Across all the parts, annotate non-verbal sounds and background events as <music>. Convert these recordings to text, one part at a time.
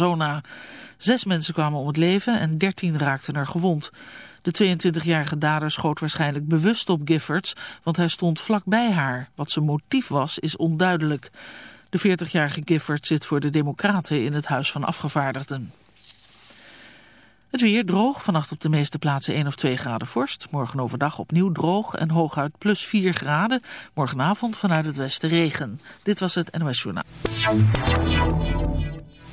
Zona. Zes mensen kwamen om het leven en dertien raakten er gewond. De 22-jarige dader schoot waarschijnlijk bewust op Giffords, want hij stond vlakbij haar. Wat zijn motief was, is onduidelijk. De 40-jarige Giffords zit voor de Democraten in het Huis van Afgevaardigden. Het weer droog, vannacht op de meeste plaatsen 1 of 2 graden vorst. Morgen overdag opnieuw droog en hooguit plus 4 graden. Morgenavond vanuit het westen regen. Dit was het NOS Journaal.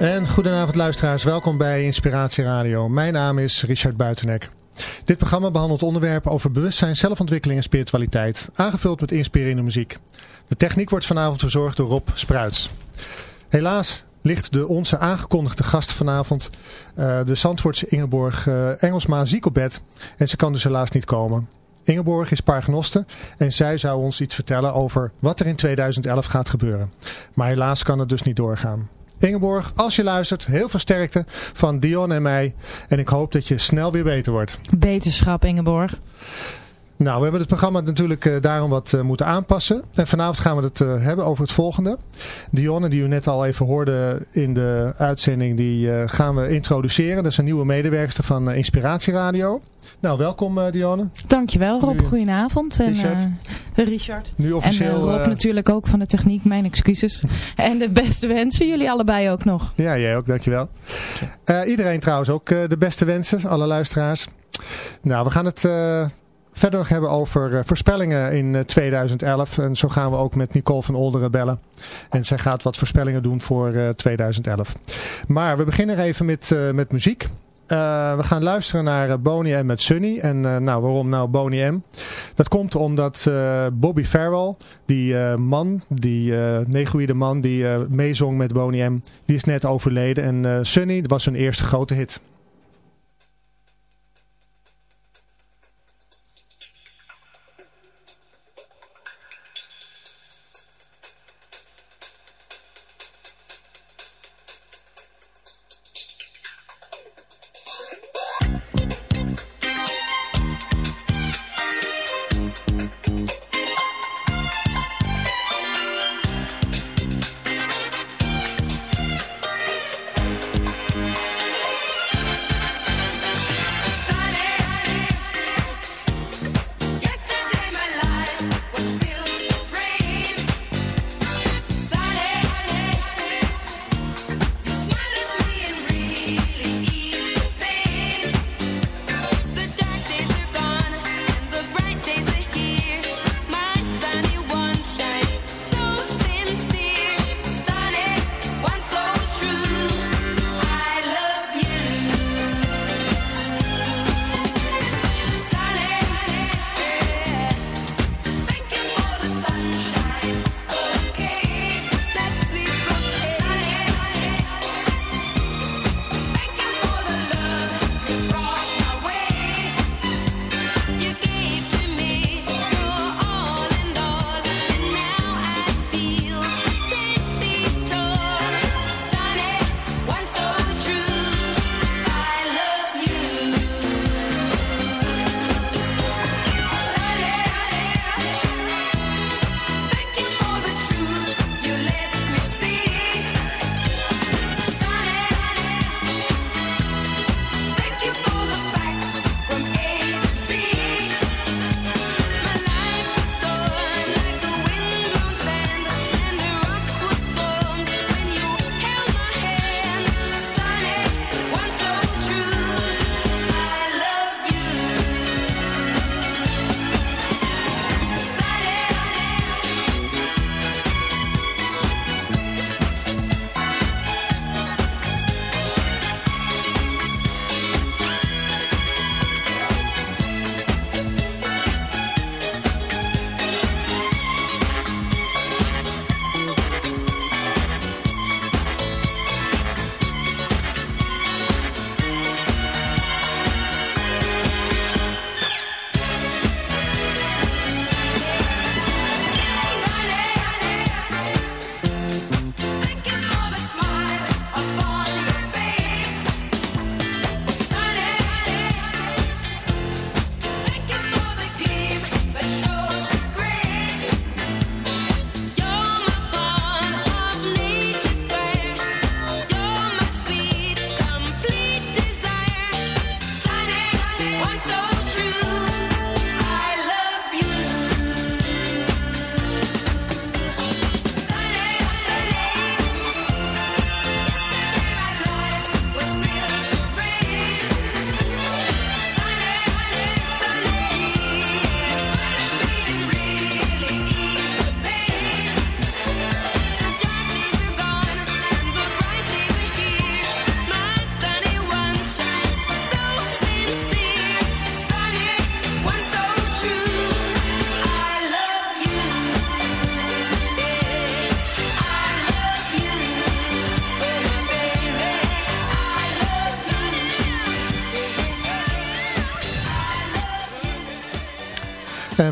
Goedenavond luisteraars, welkom bij Inspiratie Radio. Mijn naam is Richard Buitenek. Dit programma behandelt onderwerpen over bewustzijn, zelfontwikkeling en spiritualiteit, aangevuld met inspirerende muziek. De techniek wordt vanavond verzorgd door Rob Spruits. Helaas ligt de onze aangekondigde gast vanavond, uh, de Zandvoortse Ingeborg uh, Engelsma, ziek op bed en ze kan dus helaas niet komen. Ingeborg is paragnoste en zij zou ons iets vertellen over wat er in 2011 gaat gebeuren. Maar helaas kan het dus niet doorgaan. Ingeborg, als je luistert, heel veel sterkte van Dion en mij. En ik hoop dat je snel weer beter wordt. Beterschap, Ingeborg. Nou, we hebben het programma natuurlijk uh, daarom wat uh, moeten aanpassen. En vanavond gaan we het uh, hebben over het volgende. Dionne, die u net al even hoorde in de uitzending, die gaan we introduceren. Dat is een nieuwe medewerkster van Inspiratie Radio. Nou, welkom uh, Dionne. Dankjewel Rob, nu, goedenavond. En, Richard. Uh, Richard. Nu officieel. En uh, Rob natuurlijk ook van de techniek, mijn excuses. <laughs> en de beste wensen, jullie allebei ook nog. Ja, jij ook, dankjewel. iedereen trouwens ook de beste wensen, alle luisteraars. Nou, we gaan het verder nog hebben over voorspellingen in 2011. En zo gaan we ook met Nicole van Olderen bellen. En zij gaat wat voorspellingen doen voor 2011. Maar we beginnen even met, met muziek. Uh, we gaan luisteren naar uh, M met Sunny. En uh, nou, waarom nou Boney M? Dat komt omdat Bobby Farrell, die man, die negoïde man die meezong met Boney M, die is net overleden. En Sunny was zijn eerste grote hit.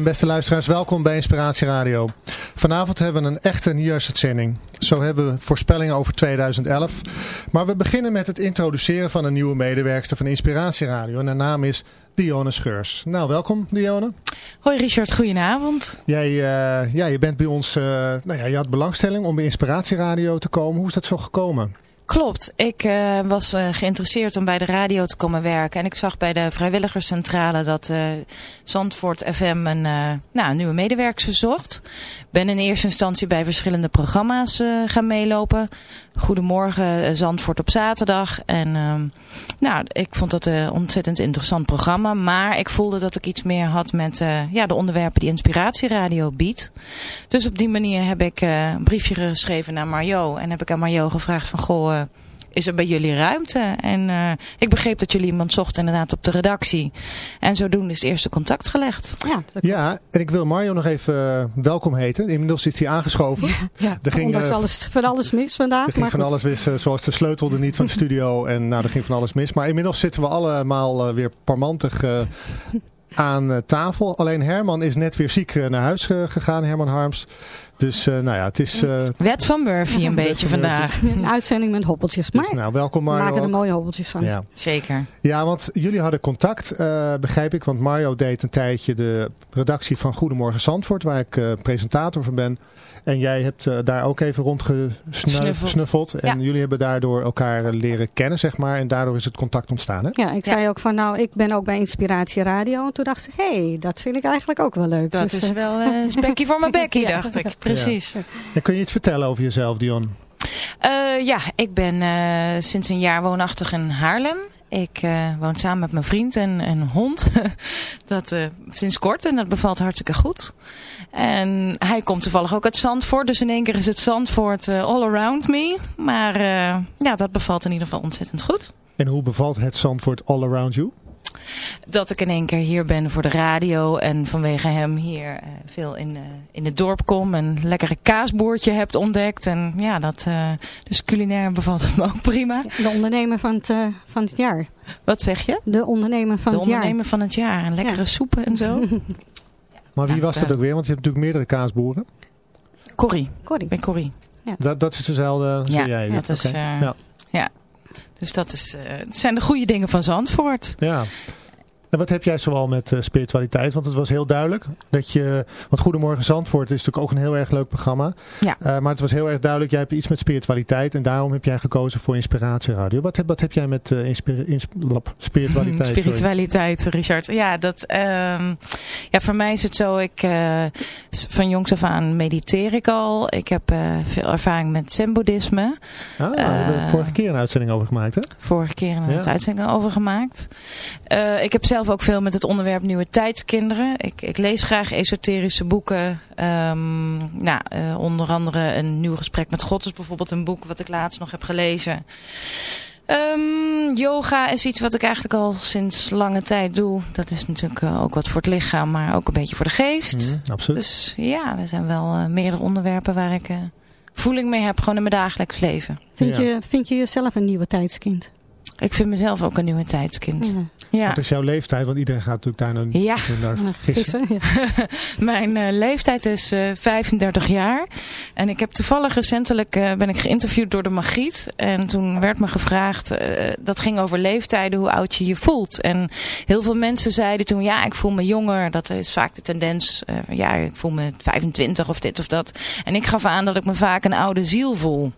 Beste luisteraars, welkom bij Inspiratie Radio. Vanavond hebben we een echte nieuwsuitzending. Zo hebben we voorspellingen over 2011. Maar we beginnen met het introduceren van een nieuwe medewerkster van Inspiratie Radio. En haar naam is Dionne Scheurs. Nou, welkom Dionne. Hoi Richard, goedenavond. Jij, uh, ja, je bent bij ons, uh, nou ja, je had belangstelling om bij Inspiratie Radio te komen. Hoe is dat zo gekomen? Klopt. Ik uh, was uh, geïnteresseerd om bij de radio te komen werken. En ik zag bij de vrijwilligerscentrale dat uh, Zandvoort FM een, nou, een nieuwe medewerker zocht. Ben in eerste instantie bij verschillende programma's gaan meelopen. Goedemorgen Zandvoort op zaterdag. En ehm, nou, ik vond dat een ontzettend interessant programma. Maar ik voelde dat ik iets meer had met ja, de onderwerpen die Inspiratieradio biedt. Dus op die manier heb ik een briefje geschreven naar Mario. En heb ik aan Mario gevraagd van goh is er bij jullie ruimte? En uh, ik begreep dat jullie iemand zochten inderdaad op de redactie. En zodoende is het eerste contact gelegd. Ja, ja en ik wil Mario nog even uh, welkom heten. Inmiddels is hij aangeschoven. Ja, ja er ging, ondanks uh, alles, van alles mis vandaag. Er ging maar van goed. alles mis, zoals de sleutel er niet van de <laughs> studio. En nou, er ging van alles mis. Maar inmiddels zitten we allemaal weer parmantig aan tafel. Alleen Herman is net weer ziek naar huis gegaan, Herman Harms. Dus uh, nou ja, het is... Uh, <laughs> Wet van Murphy een beetje vandaag. Een uitzending met hobbeltjes. Maar dus, nou, welkom Mario. we maken er mooie hobbeltjes van. Ja. Zeker. Ja, want jullie hadden contact, uh, begrijp ik. Want Mario deed een tijdje de redactie van Goedemorgen Zandvoort, waar ik presentator van ben. En jij hebt uh, daar ook even rondgesnuffeld. En ja. jullie hebben daardoor elkaar leren kennen, zeg maar. En daardoor is het contact ontstaan, hè? Ja, ik ja. zei ook van, nou, ik ben ook bij Inspiratie Radio. En toen dacht ze, hé, hey, dat vind ik eigenlijk ook wel leuk. Dat dus, is wel een spekje voor mijn <laughs> bekkie, dacht ik. Precies. En kun je iets vertellen over jezelf, Dion? Uh, ja, ik ben uh, sinds een jaar woonachtig in Haarlem. Ik uh, woon samen met mijn vriend en een hond. <laughs> dat uh, sinds kort en dat bevalt hartstikke goed. En hij komt toevallig ook uit Zandvoort. Dus in één keer is het Zandvoort uh, all around me. Maar ja, dat bevalt in ieder geval ontzettend goed. En hoe bevalt het Zandvoort all around you? Dat ik in één keer hier ben voor de radio en vanwege hem hier uh, veel in, uh, in het dorp kom. En een lekkere kaasboertje hebt ontdekt. En ja, dat, uh, dus culinair bevalt het me ook prima. De ondernemer van het, van het jaar. Wat zeg je? De ondernemer van de het jaar. De ondernemer van het jaar. En lekkere ja. soepen en zo. <laughs> maar wie ja, was dat ook weer? Want je hebt natuurlijk meerdere kaasboeren. Corrie. Corrie. Ik ben Corrie. Ja. Dat, dat is dezelfde ja, jij. Dat is, okay. ja. ja. Dus dat is, het zijn de goede dingen van Zandvoort. Ja. En wat heb jij zoal met uh, spiritualiteit? Want het was heel duidelijk dat je... Want Goedemorgen Zandvoort is natuurlijk ook een heel erg leuk programma. Ja. Uh, maar het was heel erg duidelijk, jij hebt iets met spiritualiteit. En daarom heb jij gekozen voor Inspiratieradio. Wat heb, wat heb jij met uh, inspira insp spiritualiteit? spiritualiteit, sorry. Richard. Ja, dat, um, ja, voor mij is het zo. Ik, van jongs af aan mediteer ik al. Ik heb veel ervaring met zen-boeddhisme. Ah, daar hebben we vorige keer een uitzending over gemaakt, hè? Vorige keer een ja. uitzending over gemaakt. ik heb zelf zelf ook veel met het onderwerp nieuwe tijdskinderen. Ik, ik lees graag esoterische boeken. Um, nou, uh, onder andere een nieuw gesprek met God is bijvoorbeeld een boek wat ik laatst nog heb gelezen. Um, yoga is iets wat ik eigenlijk al sinds lange tijd doe. Dat is natuurlijk uh, ook wat voor het lichaam, maar ook een beetje voor de geest. Mm, absoluut. Dus ja, er zijn wel uh, meerdere onderwerpen waar ik uh, voeling mee heb, gewoon in mijn dagelijks leven. Vind, ja. je, vind je jezelf een nieuwe tijdskind? Ik vind mezelf ook een nieuwe tijdskind. Ja. Ja. Wat is jouw leeftijd? Want iedereen gaat natuurlijk daar naar, ja. naar gissen. ja. <laughs> Mijn uh, leeftijd is uh, 35 jaar. En ik heb toevallig recentelijk uh, ben ik geïnterviewd door de Magiet. En toen werd me gevraagd, uh, dat ging over leeftijden, hoe oud je je voelt. En heel veel mensen zeiden toen, ja, ik voel me jonger. Dat is vaak de tendens, ja, ik voel me 25 of dit of dat. En ik gaf aan dat ik me vaak een oude ziel voel.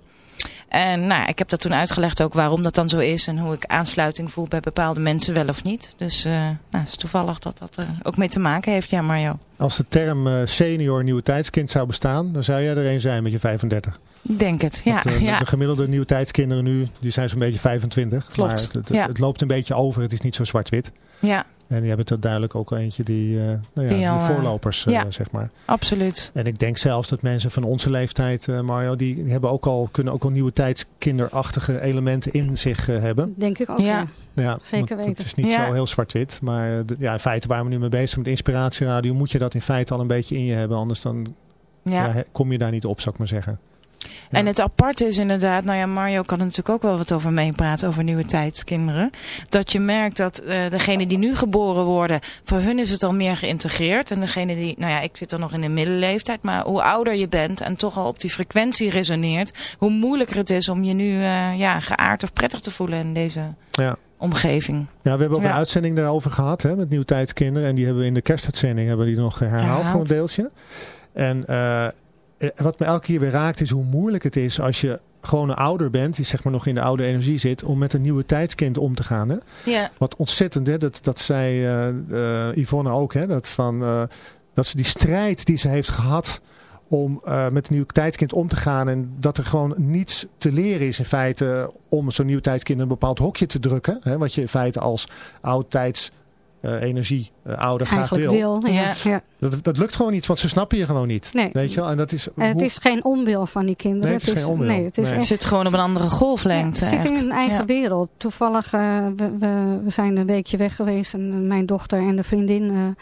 En nou, ik heb dat toen uitgelegd ook waarom dat dan zo is. En hoe ik aansluiting voel bij bepaalde mensen wel of niet. Dus uh, nou, het is toevallig dat dat er ook mee te maken heeft. Ja, Mario. Als de term uh, senior nieuwe tijdskind zou bestaan, dan zou jij er een zijn met je 35. Denk het, ja. Want, uh, ja. De gemiddelde nieuwe tijdskinderen nu, die zijn zo'n beetje 25. Klopt. Maar het, het, ja. het, loopt een beetje over, het is niet zo zwart-wit. Ja. En je hebt er duidelijk ook eentje die, uh, nou ja, die, al, die voorlopers, uh, ja, zeg maar. Absoluut. En ik denk zelfs dat mensen van onze leeftijd, uh, Mario, die hebben ook al, kunnen ook al nieuwe tijdskinderachtige elementen in zich hebben. Denk ik ook, ja. Ja. Zeker weten. Het is niet ja. zo heel zwart-wit. Maar de, ja, in feite waar we nu mee bezig zijn met inspiratieradio, moet je dat in feite al een beetje in je hebben. Anders dan ja. ja, kom je daar niet op, zou ik maar zeggen. En het aparte is inderdaad, nou ja, Mario kan er natuurlijk ook wel wat over meepraten, over nieuwe tijdskinderen. Dat je merkt dat uh, degenen die nu geboren worden, voor hun is het al meer geïntegreerd. En degene die, nou ja, ik zit er nog in de middenleeftijd, maar hoe ouder je bent en toch al op die frequentie resoneert, hoe moeilijker het is om je nu uh, ja, geaard of prettig te voelen in deze ja. Omgeving. Ja, we hebben ook ja. een uitzending daarover gehad, hè, met nieuwe tijdskinderen. En die hebben we in de kerstuitzending hebben die nog herhaald, herhaald. voor een deeltje. En uh, wat me elke keer weer raakt is hoe moeilijk het is als je gewoon een ouder bent, die zeg maar nog in de oude energie zit, om met een nieuwe tijdskind om te gaan. Hè? Ja. Wat ontzettend, hè? Dat, dat zei uh, uh, Yvonne ook, hè? Dat, van, dat ze die strijd die ze heeft gehad om met een nieuw tijdskind om te gaan en dat er gewoon niets te leren is in feite om zo'n nieuw tijdskind in een bepaald hokje te drukken. Hè? Wat je in feite als oud-tijds uh, energie uh, ouder Eigenlijk graag wil. wil ja. ja. Dat, dat lukt gewoon niet, want ze snappen je gewoon niet. Nee. Weet je wel? En dat is, en het hoe... is geen onwil van die kinderen. Nee, het is, geen onwil. Nee, het, is nee. het zit gewoon op een andere golflengte. Ja, het zit in een eigen ja. wereld. Toevallig, uh, we, we, we, zijn een weekje weg geweest en mijn dochter en de vriendin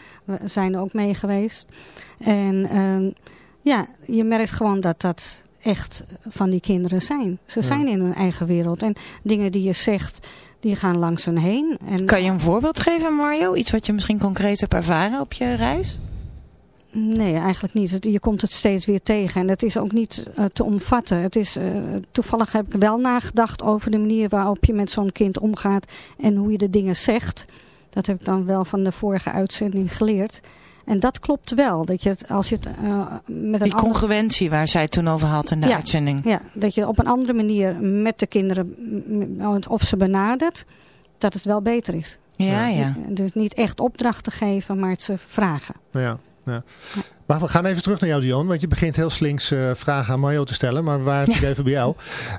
zijn er ook mee geweest. En ehm, ja, je merkt gewoon dat dat echt van die kinderen zijn. Ze zijn in hun eigen wereld. En dingen die je zegt, die gaan langs hun heen. En, kan je een voorbeeld geven, Mario? Iets wat je misschien concreet hebt ervaren op je reis? Nee, eigenlijk niet. Je komt het steeds weer tegen. En het is ook niet uh, te omvatten. Het is, uh, toevallig heb ik wel nagedacht over de manier waarop je met zo'n kind omgaat. En hoe je de dingen zegt. Dat heb ik dan wel van de vorige uitzending geleerd. En dat klopt wel. Dat je het, als je het, uh, met Die congruentie waar zij het toen over had in de ja, uitzending. Ja, dat je op een andere manier met de kinderen, of ze benadert, dat het wel beter is. Ja, ja. Dus niet echt opdrachten geven, maar het ze vragen. Ja, ja. Maar we gaan even terug naar jou, Dion. Want je begint heel slinks uh, vragen aan Mario te stellen. Maar we waren ja. even bij jou.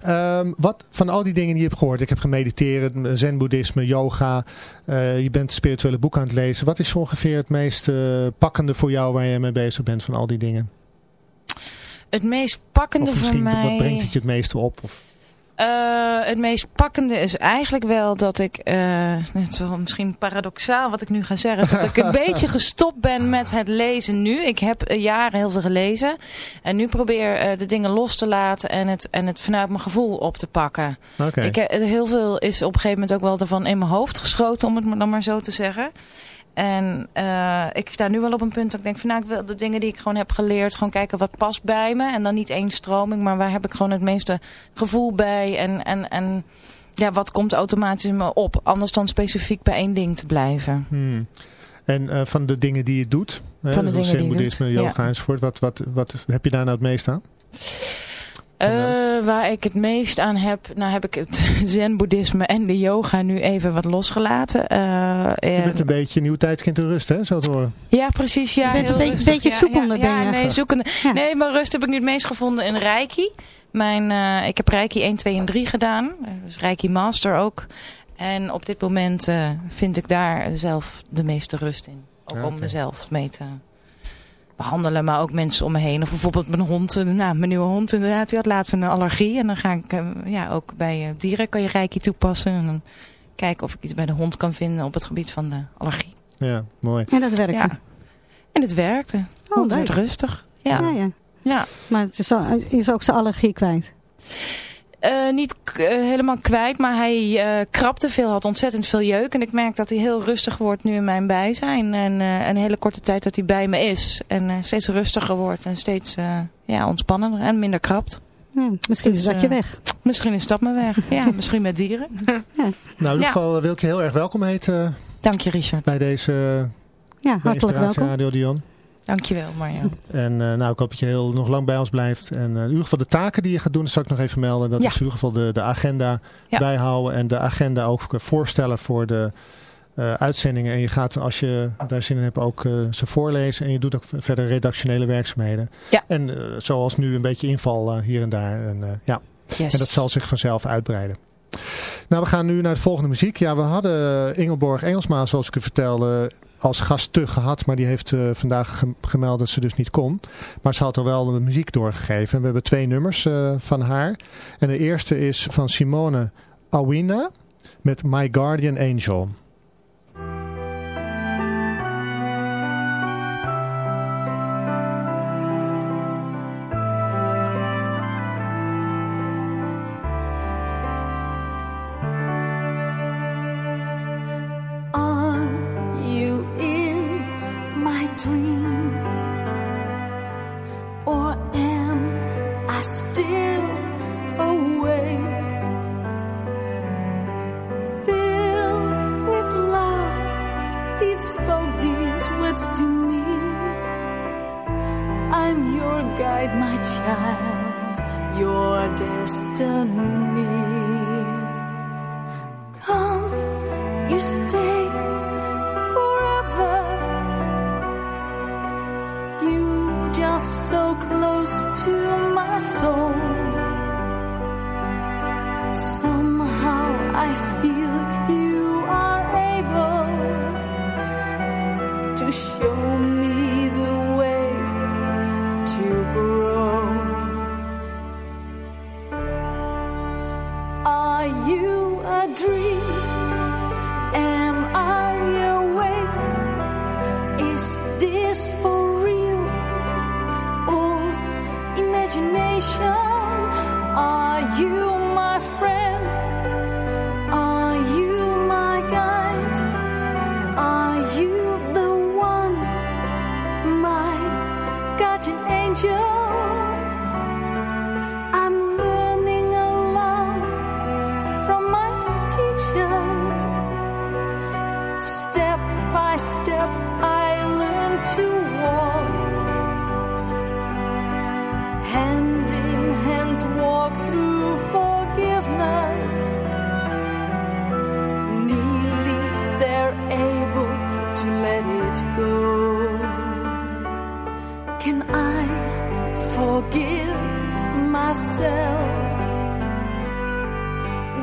Um, wat van al die dingen die je hebt gehoord. Ik heb gemediteerd, zen-boeddhisme, yoga. Uh, je bent spirituele boek aan het lezen. Wat is ongeveer het meest uh, pakkende voor jou waar je mee bezig bent van al die dingen? Het meest pakkende voor mij... Wat brengt het je het meeste op? Of? Uh, het meest pakkende is eigenlijk wel dat ik, uh, het is wel misschien paradoxaal wat ik nu ga zeggen, dat ik een <laughs> beetje gestopt ben met het lezen nu. Ik heb jaren heel veel gelezen en nu probeer uh, de dingen los te laten en het, en het vanuit mijn gevoel op te pakken. Okay. Ik, heel veel is op een gegeven moment ook wel ervan in mijn hoofd geschoten, om het dan maar zo te zeggen. En uh, ik sta nu wel op een punt dat ik denk van nou, ik wil de dingen die ik gewoon heb geleerd, gewoon kijken wat past bij me. En dan niet één stroming, maar waar heb ik gewoon het meeste gevoel bij en, en, en ja, wat komt automatisch in me op. Anders dan specifiek bij één ding te blijven. Hmm. En uh, van de dingen die je doet, van hè, de dingen die boeddhisme, doet, yoga ja. enzovoort, wat, wat, wat heb je daar nou het meest aan? Uh, waar ik het meest aan heb, nou heb ik het <laughs> zen-boeddhisme en de yoga nu even wat losgelaten. Uh, je bent een beetje nieuw tijdskind in rust, hè, zo te horen. Ja, precies. Ja, je bent een beetje, beetje zoekende. Ja, ja, ja, nee, zoekende. Ja. Nee, maar rust heb ik nu het meest gevonden in Reiki. Mijn, uh, ik heb Reiki 1, 2 en 3 gedaan. Dus Reiki Master ook. En op dit moment uh, vind ik daar zelf de meeste rust in. Ook okay. om mezelf mee te behandelen, maar ook mensen om me heen. Of bijvoorbeeld mijn hond, nou, mijn nieuwe hond inderdaad, die had laatst een allergie. En dan ga ik, uh, ja, ook bij uh, dieren kan je reiki toepassen. En dan kijken of ik iets bij de hond kan vinden op het gebied van de allergie. Ja, mooi. En dat werkte? Ja. En het werkte. Oh, hond werd rustig. Ja. Ja, ja. ja. Maar het is, is ook zijn allergie kwijt? Uh, niet uh, helemaal kwijt, maar hij uh, krabde veel, had ontzettend veel jeuk. En ik merk dat hij heel rustig wordt nu in mijn bijzijn. En een hele korte tijd dat hij bij me is. En steeds rustiger wordt en steeds ja, ontspannender en minder krabt. Ja, misschien dus, is dat je weg. Misschien is dat me weg. <laughs> Ja, misschien met dieren. ja. Nou, in ieder geval wil ik je heel erg welkom heten. Dank je, Richard. Bij deze ja, hartelijk welkom. Radio Dion. Dankjewel Marjo. En uh, nou, ik hoop dat je heel nog lang bij ons blijft. En uh, in ieder geval de taken die je gaat doen, dat zal ik nog even melden. Dat ja. is in ieder geval de, de agenda bijhouden. En de agenda ook voorstellen voor de uh, uitzendingen. En je gaat, als je daar zin in hebt, ook ze voorlezen. En je doet ook verder redactionele werkzaamheden. Ja. En zoals nu een beetje inval hier en daar. En, ja. Yes. en dat zal zich vanzelf uitbreiden. Nou, we gaan nu naar de volgende muziek. Ja, we hadden Ingelborg Engelsma, zoals ik u vertelde, als gast te gehad. Maar die heeft uh, vandaag gemeld dat ze dus niet kon. Maar ze had al wel de muziek doorgegeven. En we hebben twee nummers uh, van haar. En de eerste is van Simone Awina met My Guardian Angel.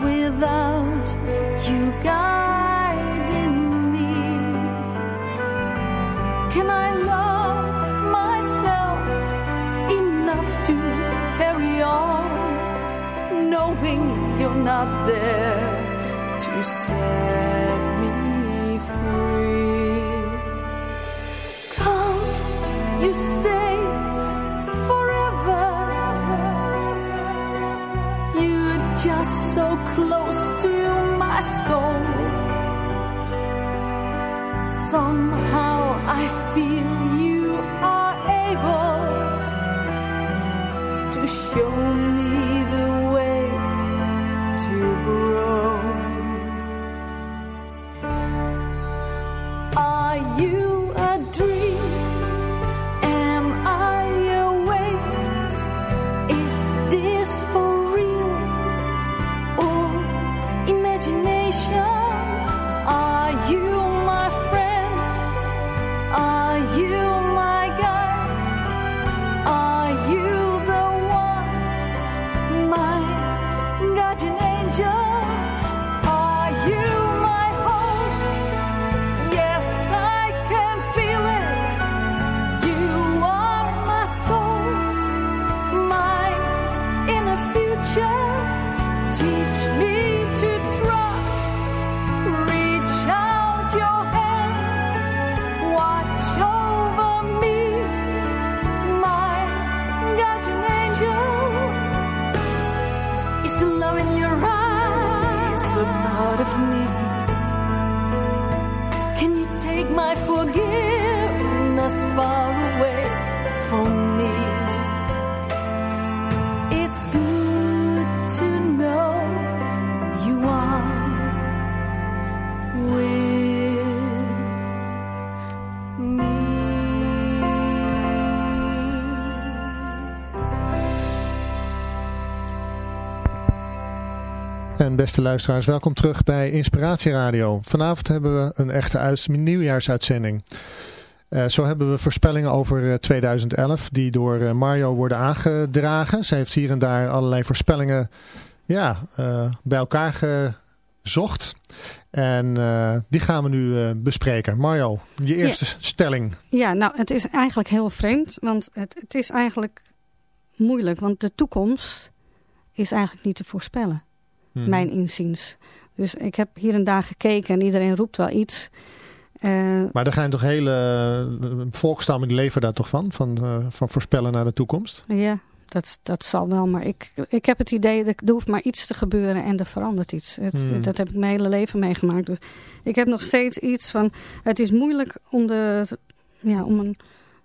Without you guiding me? Can I love myself enough to carry on, knowing you're not there to set I feel you are able to show beste luisteraars, welkom terug bij Inspiratie Radio. Vanavond hebben we een echte uit, nieuwjaarsuitzending. Eh, zo hebben we voorspellingen over eh, 2011 die door eh, Mario worden aangedragen. Zij heeft hier en daar allerlei voorspellingen ja, eh, bij elkaar gezocht. En eh, die gaan we nu eh, bespreken. Mario, je eerste stelling. Ja, nou, het is eigenlijk heel vreemd, want het, het is eigenlijk moeilijk, want de toekomst is eigenlijk niet te voorspellen, Mhm. mijn inziens. Dus ik heb hier en daar gekeken en iedereen roept wel iets. Eh, Maar er gaan toch hele eh, volkstammen die leven daar toch van? Van, eh, van voorspellen naar de toekomst? ja, dat, dat zal wel, maar ik, ik heb het idee dat er hoeft maar iets te gebeuren en er verandert iets. Het, Hmm. Dat heb ik mijn hele leven meegemaakt. Dus ik heb nog steeds iets van, het is moeilijk om de, ja, om een,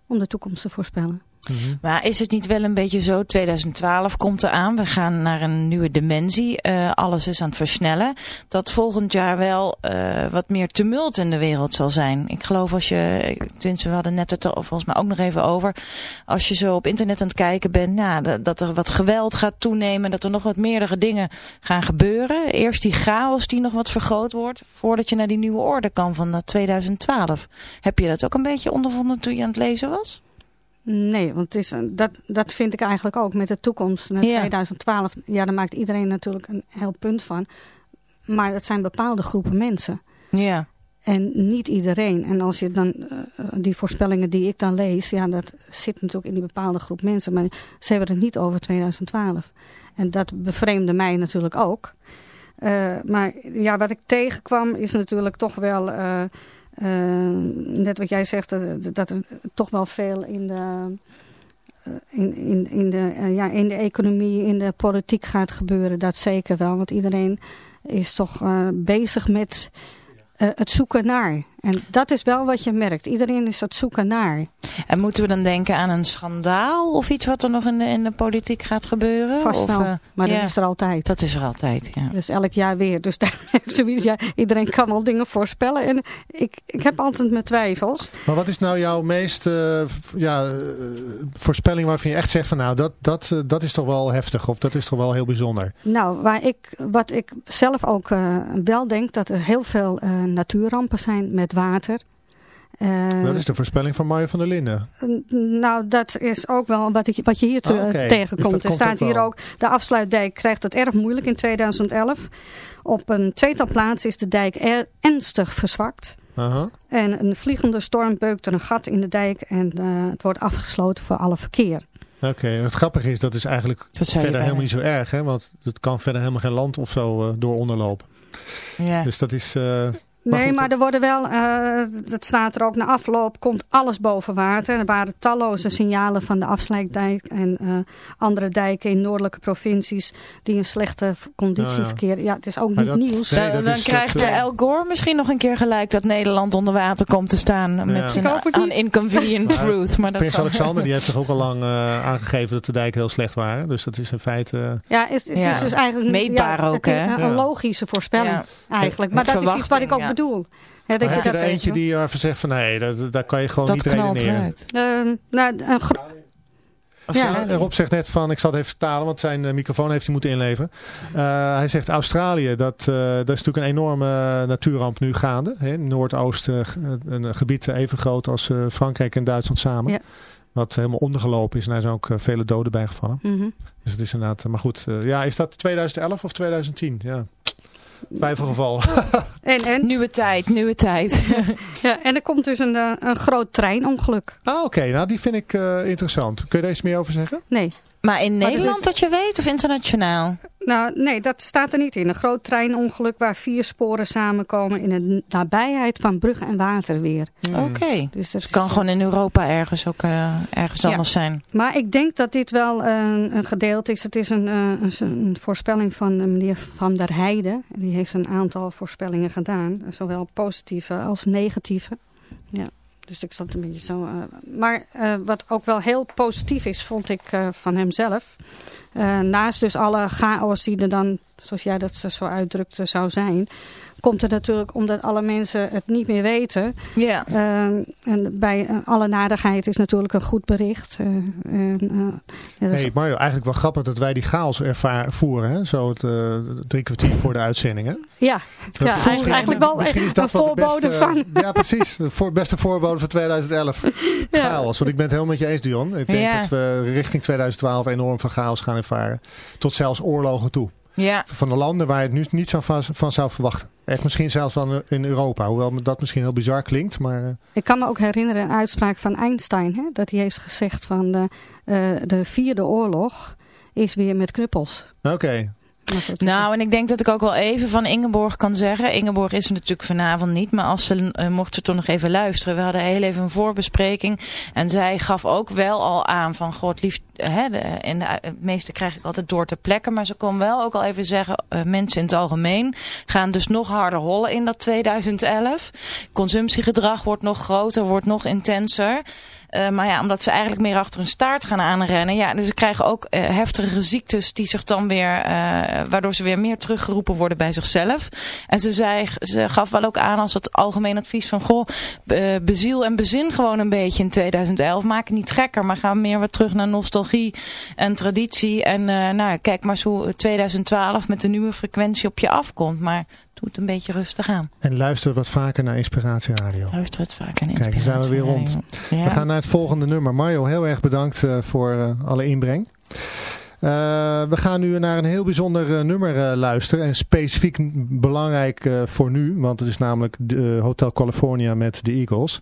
om de toekomst te voorspellen. Mhm. Maar is het niet wel een beetje zo, 2012 komt eraan, we gaan naar een nieuwe dimensie, eh, alles is aan het versnellen, dat volgend jaar wel uh, wat meer tumult in de wereld zal zijn. Ik geloof als je, tenminste we hadden net het er volgens mij ook nog even over, als je zo op internet aan het kijken bent, nou, dat er wat geweld gaat toenemen, dat er nog wat meerdere dingen gaan gebeuren. Eerst die chaos die nog wat vergroot wordt, voordat je naar die nieuwe orde kan van 2012. Heb je dat ook een beetje ondervonden toen je aan het lezen was? Nee, want het is, dat, dat vind ik eigenlijk ook met de toekomst naar Ja. 2012. Ja, daar maakt iedereen natuurlijk een heel punt van. Maar het zijn bepaalde groepen mensen. Ja. En niet iedereen. En als je dan eh, die voorspellingen die ik dan lees, ja, dat zit natuurlijk in die bepaalde groep mensen. Maar ze hebben het niet over 2012. En dat bevreemde mij natuurlijk ook. Eh, maar ja, wat ik tegenkwam is natuurlijk toch wel, eh, eh, net wat jij zegt, dat, dat er toch wel veel in de, eh, in, in, in, de, eh, ja, in de economie, in de politiek gaat gebeuren. Dat zeker wel, want iedereen is toch eh, bezig met eh, het zoeken naar. En dat is wel wat je merkt. Iedereen is het zoeken naar. En moeten we dan denken aan een schandaal of iets wat er nog in de, in de politiek gaat gebeuren? Vast of, wel, eh, maar ja, dat is er altijd. dat is er altijd, ja. Dus elk jaar weer. Dus daar <laughs> heb ik zoiets, ja, iedereen kan al dingen voorspellen. En ik, ik heb altijd mijn twijfels. Maar wat is nou jouw meest eh, ja, eh, voorspelling waarvan je echt zegt van nou dat, dat, dat is toch wel heftig of dat is toch wel heel bijzonder? Nou, waar ik, wat ik zelf ook wel denk, dat er heel veel eh, natuurrampen zijn met water. Eh, Dat is de voorspelling van Mario van der Linden. Nou, dat is ook wel wat, ik, wat je hier te- Ah. Dus tegenkomt. dat er staat ook hier wel. ook, de afsluitdijk krijgt het erg moeilijk in 2011. Op een tweetal plaatsen is de dijk er- ernstig verzwakt. Aha. En een vliegende storm beukt er een gat in de dijk en eh, het wordt afgesloten voor alle verkeer. Oké, het grappige is dat is eigenlijk Dat verder helemaal niet zo erg, hè? want het kan verder helemaal geen land of zo eh, door onderlopen. Ja. Dus dat is... eh, Maar nee, goed, maar er worden wel, eh, dat staat er ook, na afloop komt alles boven water. Er waren talloze signalen van de afsluitdijk en eh, andere dijken in noordelijke provincies die in slechte conditie Ja, ja. verkeren. Ja, het is ook Maar niet dat- nieuws. Nee, dan krijgt eh, eh, Al Gore misschien nog een keer gelijk dat Nederland onder water komt te staan. Met zijn Ik hoop het niet. an inconvenient Maar truth. Maar dat Prins Alexander die heeft toch ook al lang <laughs> eh, aangegeven dat de dijken heel slecht waren. Dus dat is in feite... eh, Ja, is, het Ja. is dus eigenlijk niet- Meetbaar ja, ook, het hè? Een, Ja. een logische voorspelling Ja. eigenlijk. Maar dat is iets wat ik ook ja. Bedoel. Hè, dat je heb je dat er eentje even- die ervan zegt van nee, dat, daar kan je gewoon dat niet knalt redeneren. eruit. Ehm, nou, een Ja. Rob zegt net van, ik zal het even vertalen, want zijn eh, microfoon heeft hij moeten inleveren. Eh, hij zegt Australië, dat, eh, dat is natuurlijk een enorme eh, natuurramp nu gaande. Hè? Noordoosten, eh, een gebied even groot als eh, Frankrijk en Duitsland samen. Ja. Wat helemaal ondergelopen is en daar zijn ook eh, vele doden bijgevallen. Mhm. Dus het is inderdaad, maar goed. eh, ja, is dat 2011 of 2010? Ja. Twijfelgeval. En, en, Nieuwe tijd, nieuwe tijd. <laughs> ja, en er komt dus een, eh, een groot treinongeluk. ah, oké. Nou, die vind ik eh, interessant. Kun je daar iets meer over zeggen? Nee, maar in Maar er Nederland is- dat je weet of internationaal? Nou, nee, dat staat er niet in. Een groot treinongeluk waar vier sporen samenkomen in de nabijheid van brug en waterweer. Oké. Dus dat Het kan is, gewoon in Europa ergens ook eh, ergens Ja. anders zijn. Maar ik denk dat dit wel eh, een gedeelte is. Het is een, eh, een, een voorspelling van meneer Van der Heijden. Die heeft een aantal voorspellingen gedaan. Zowel positieve als negatieve. Ja. Dus ik zat een beetje zo. eh, maar eh, wat ook wel heel positief is, vond ik eh, van hemzelf. Eh, naast dus alle chaos die er dan, zoals jij dat zo uitdrukte, zou zijn. Komt er natuurlijk omdat alle mensen het niet meer weten. Ja. Ehm, en bij eh, alle nadigheid is natuurlijk een goed bericht. Eh, en, eh, ja, Hey Mario, eigenlijk wel grappig dat wij die chaos ervaren voeren. Hè? Zo het, eh, drie kwartier voor de uitzending. Hè? ja, Dat ja misschien- eigenlijk, eigenlijk wel misschien is een dat wel de voorbode beste- van. Ja, precies. De voor, beste voorbode van 2011. <laughs> Ja. Chaos. Want ik ben het helemaal met je eens, Dion. Ik denk Ja. dat we richting 2012 enorm van chaos gaan ervaren. Tot zelfs oorlogen toe. Ja. Van de landen waar je het nu niet zo van, van zou verwachten. Echt misschien zelfs van in Europa. Hoewel dat misschien heel bizar klinkt. Maar eh, Ik kan me ook herinneren een uitspraak van Einstein. Hè, dat hij heeft gezegd van de, eh, de vierde oorlog is weer met knuppels. oké. Nou, en ik denk dat ik ook wel even van Ingeborg kan zeggen. Ingeborg is er natuurlijk vanavond niet, maar als ze, eh, mocht ze toch nog even luisteren. We hadden heel even een voorbespreking. En zij gaf ook wel al aan van, god lief, hè, de, het meeste krijg ik altijd door te plekken. Maar ze kon wel ook al even zeggen, eh, mensen in het algemeen gaan dus nog harder hollen in dat 2011. Consumptiegedrag wordt nog groter, wordt nog intenser. Maar ja, omdat ze eigenlijk meer achter hun staart gaan aanrennen. Ja, dus ze krijgen ook heftige ziektes die zich dan weer, waardoor ze weer meer teruggeroepen worden bij zichzelf. En ze, zei, ze gaf wel ook aan als het algemeen advies van, goh, beziel en bezin gewoon een beetje in 2011. Maak het niet gekker, maar ga meer wat terug naar nostalgie en traditie. En nou, kijk maar zo 2012 met de nieuwe frequentie op je afkomt. Maar doe het een beetje rustig aan. En luister wat vaker naar Inspiratie Radio. Luister wat vaker naar Inspiratie Kijk, zijn we weer rond. We gaan naar het volgende nummer. Mario, heel erg bedankt uh, voor uh, alle inbreng. Uh, we gaan nu naar een heel bijzonder nummer luisteren. En specifiek belangrijk voor nu. Want het is namelijk de Hotel California met de Eagles.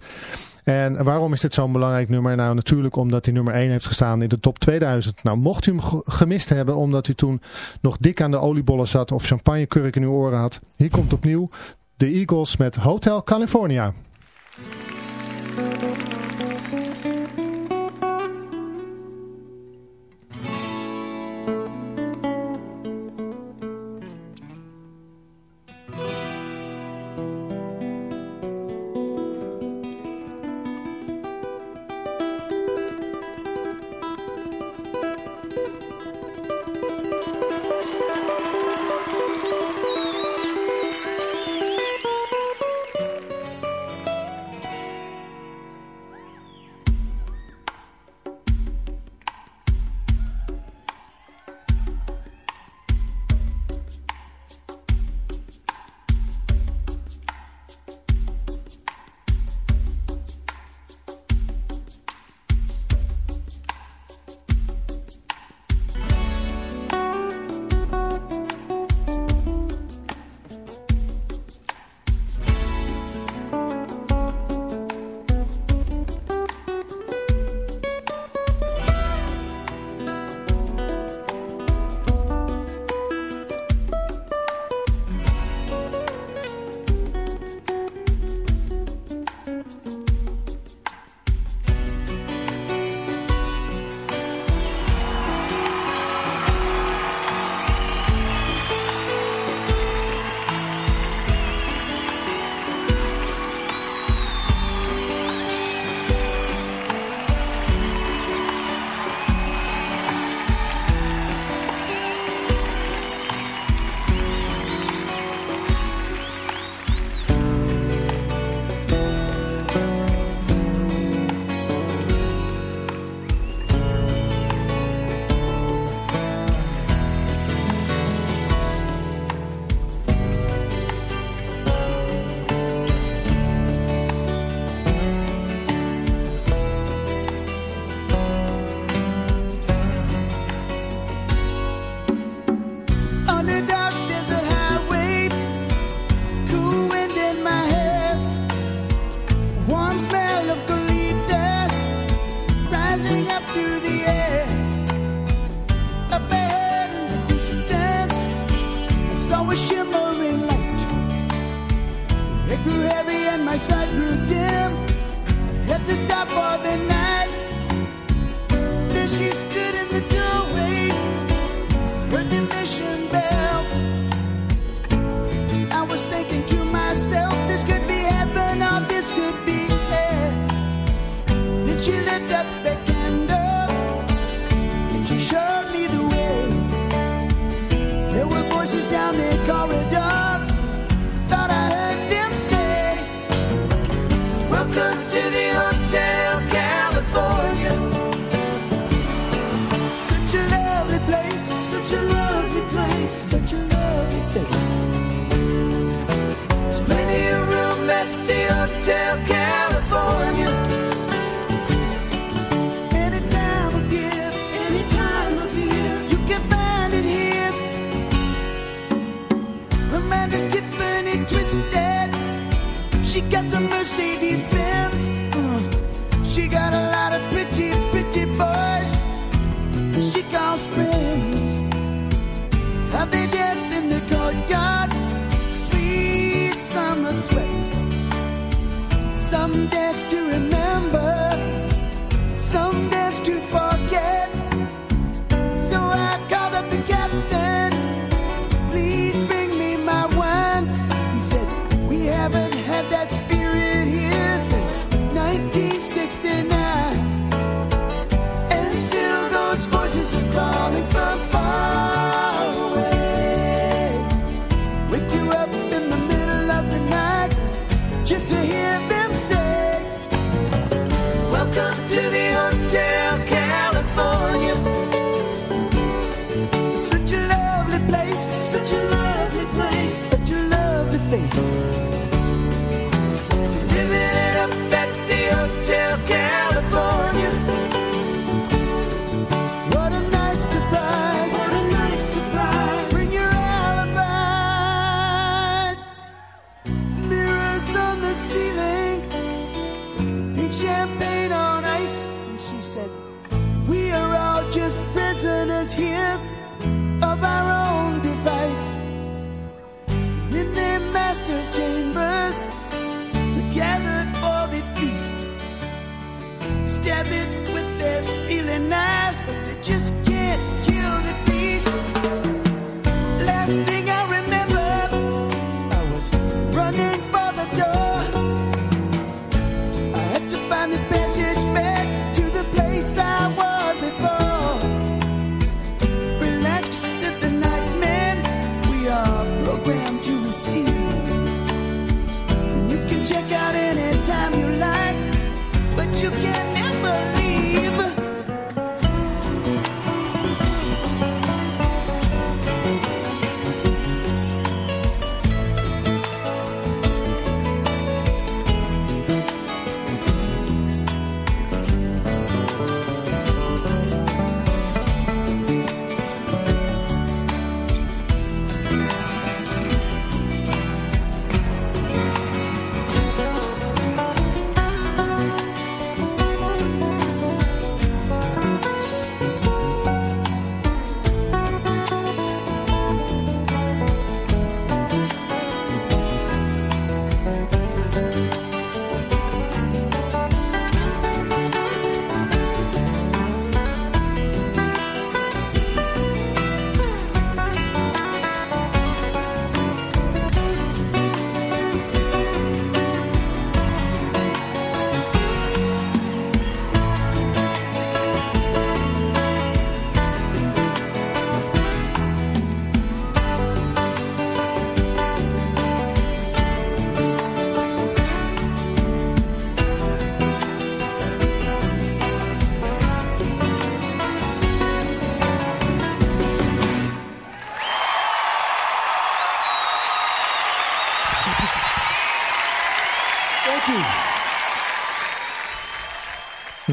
En waarom is dit zo'n belangrijk nummer? Nou natuurlijk omdat hij nummer 1 heeft gestaan in de top 2000. Nou mocht u hem gemist hebben omdat u toen nog dik aan de oliebollen zat of champagnekurk in uw oren had. Hier komt opnieuw de Eagles met Hotel California.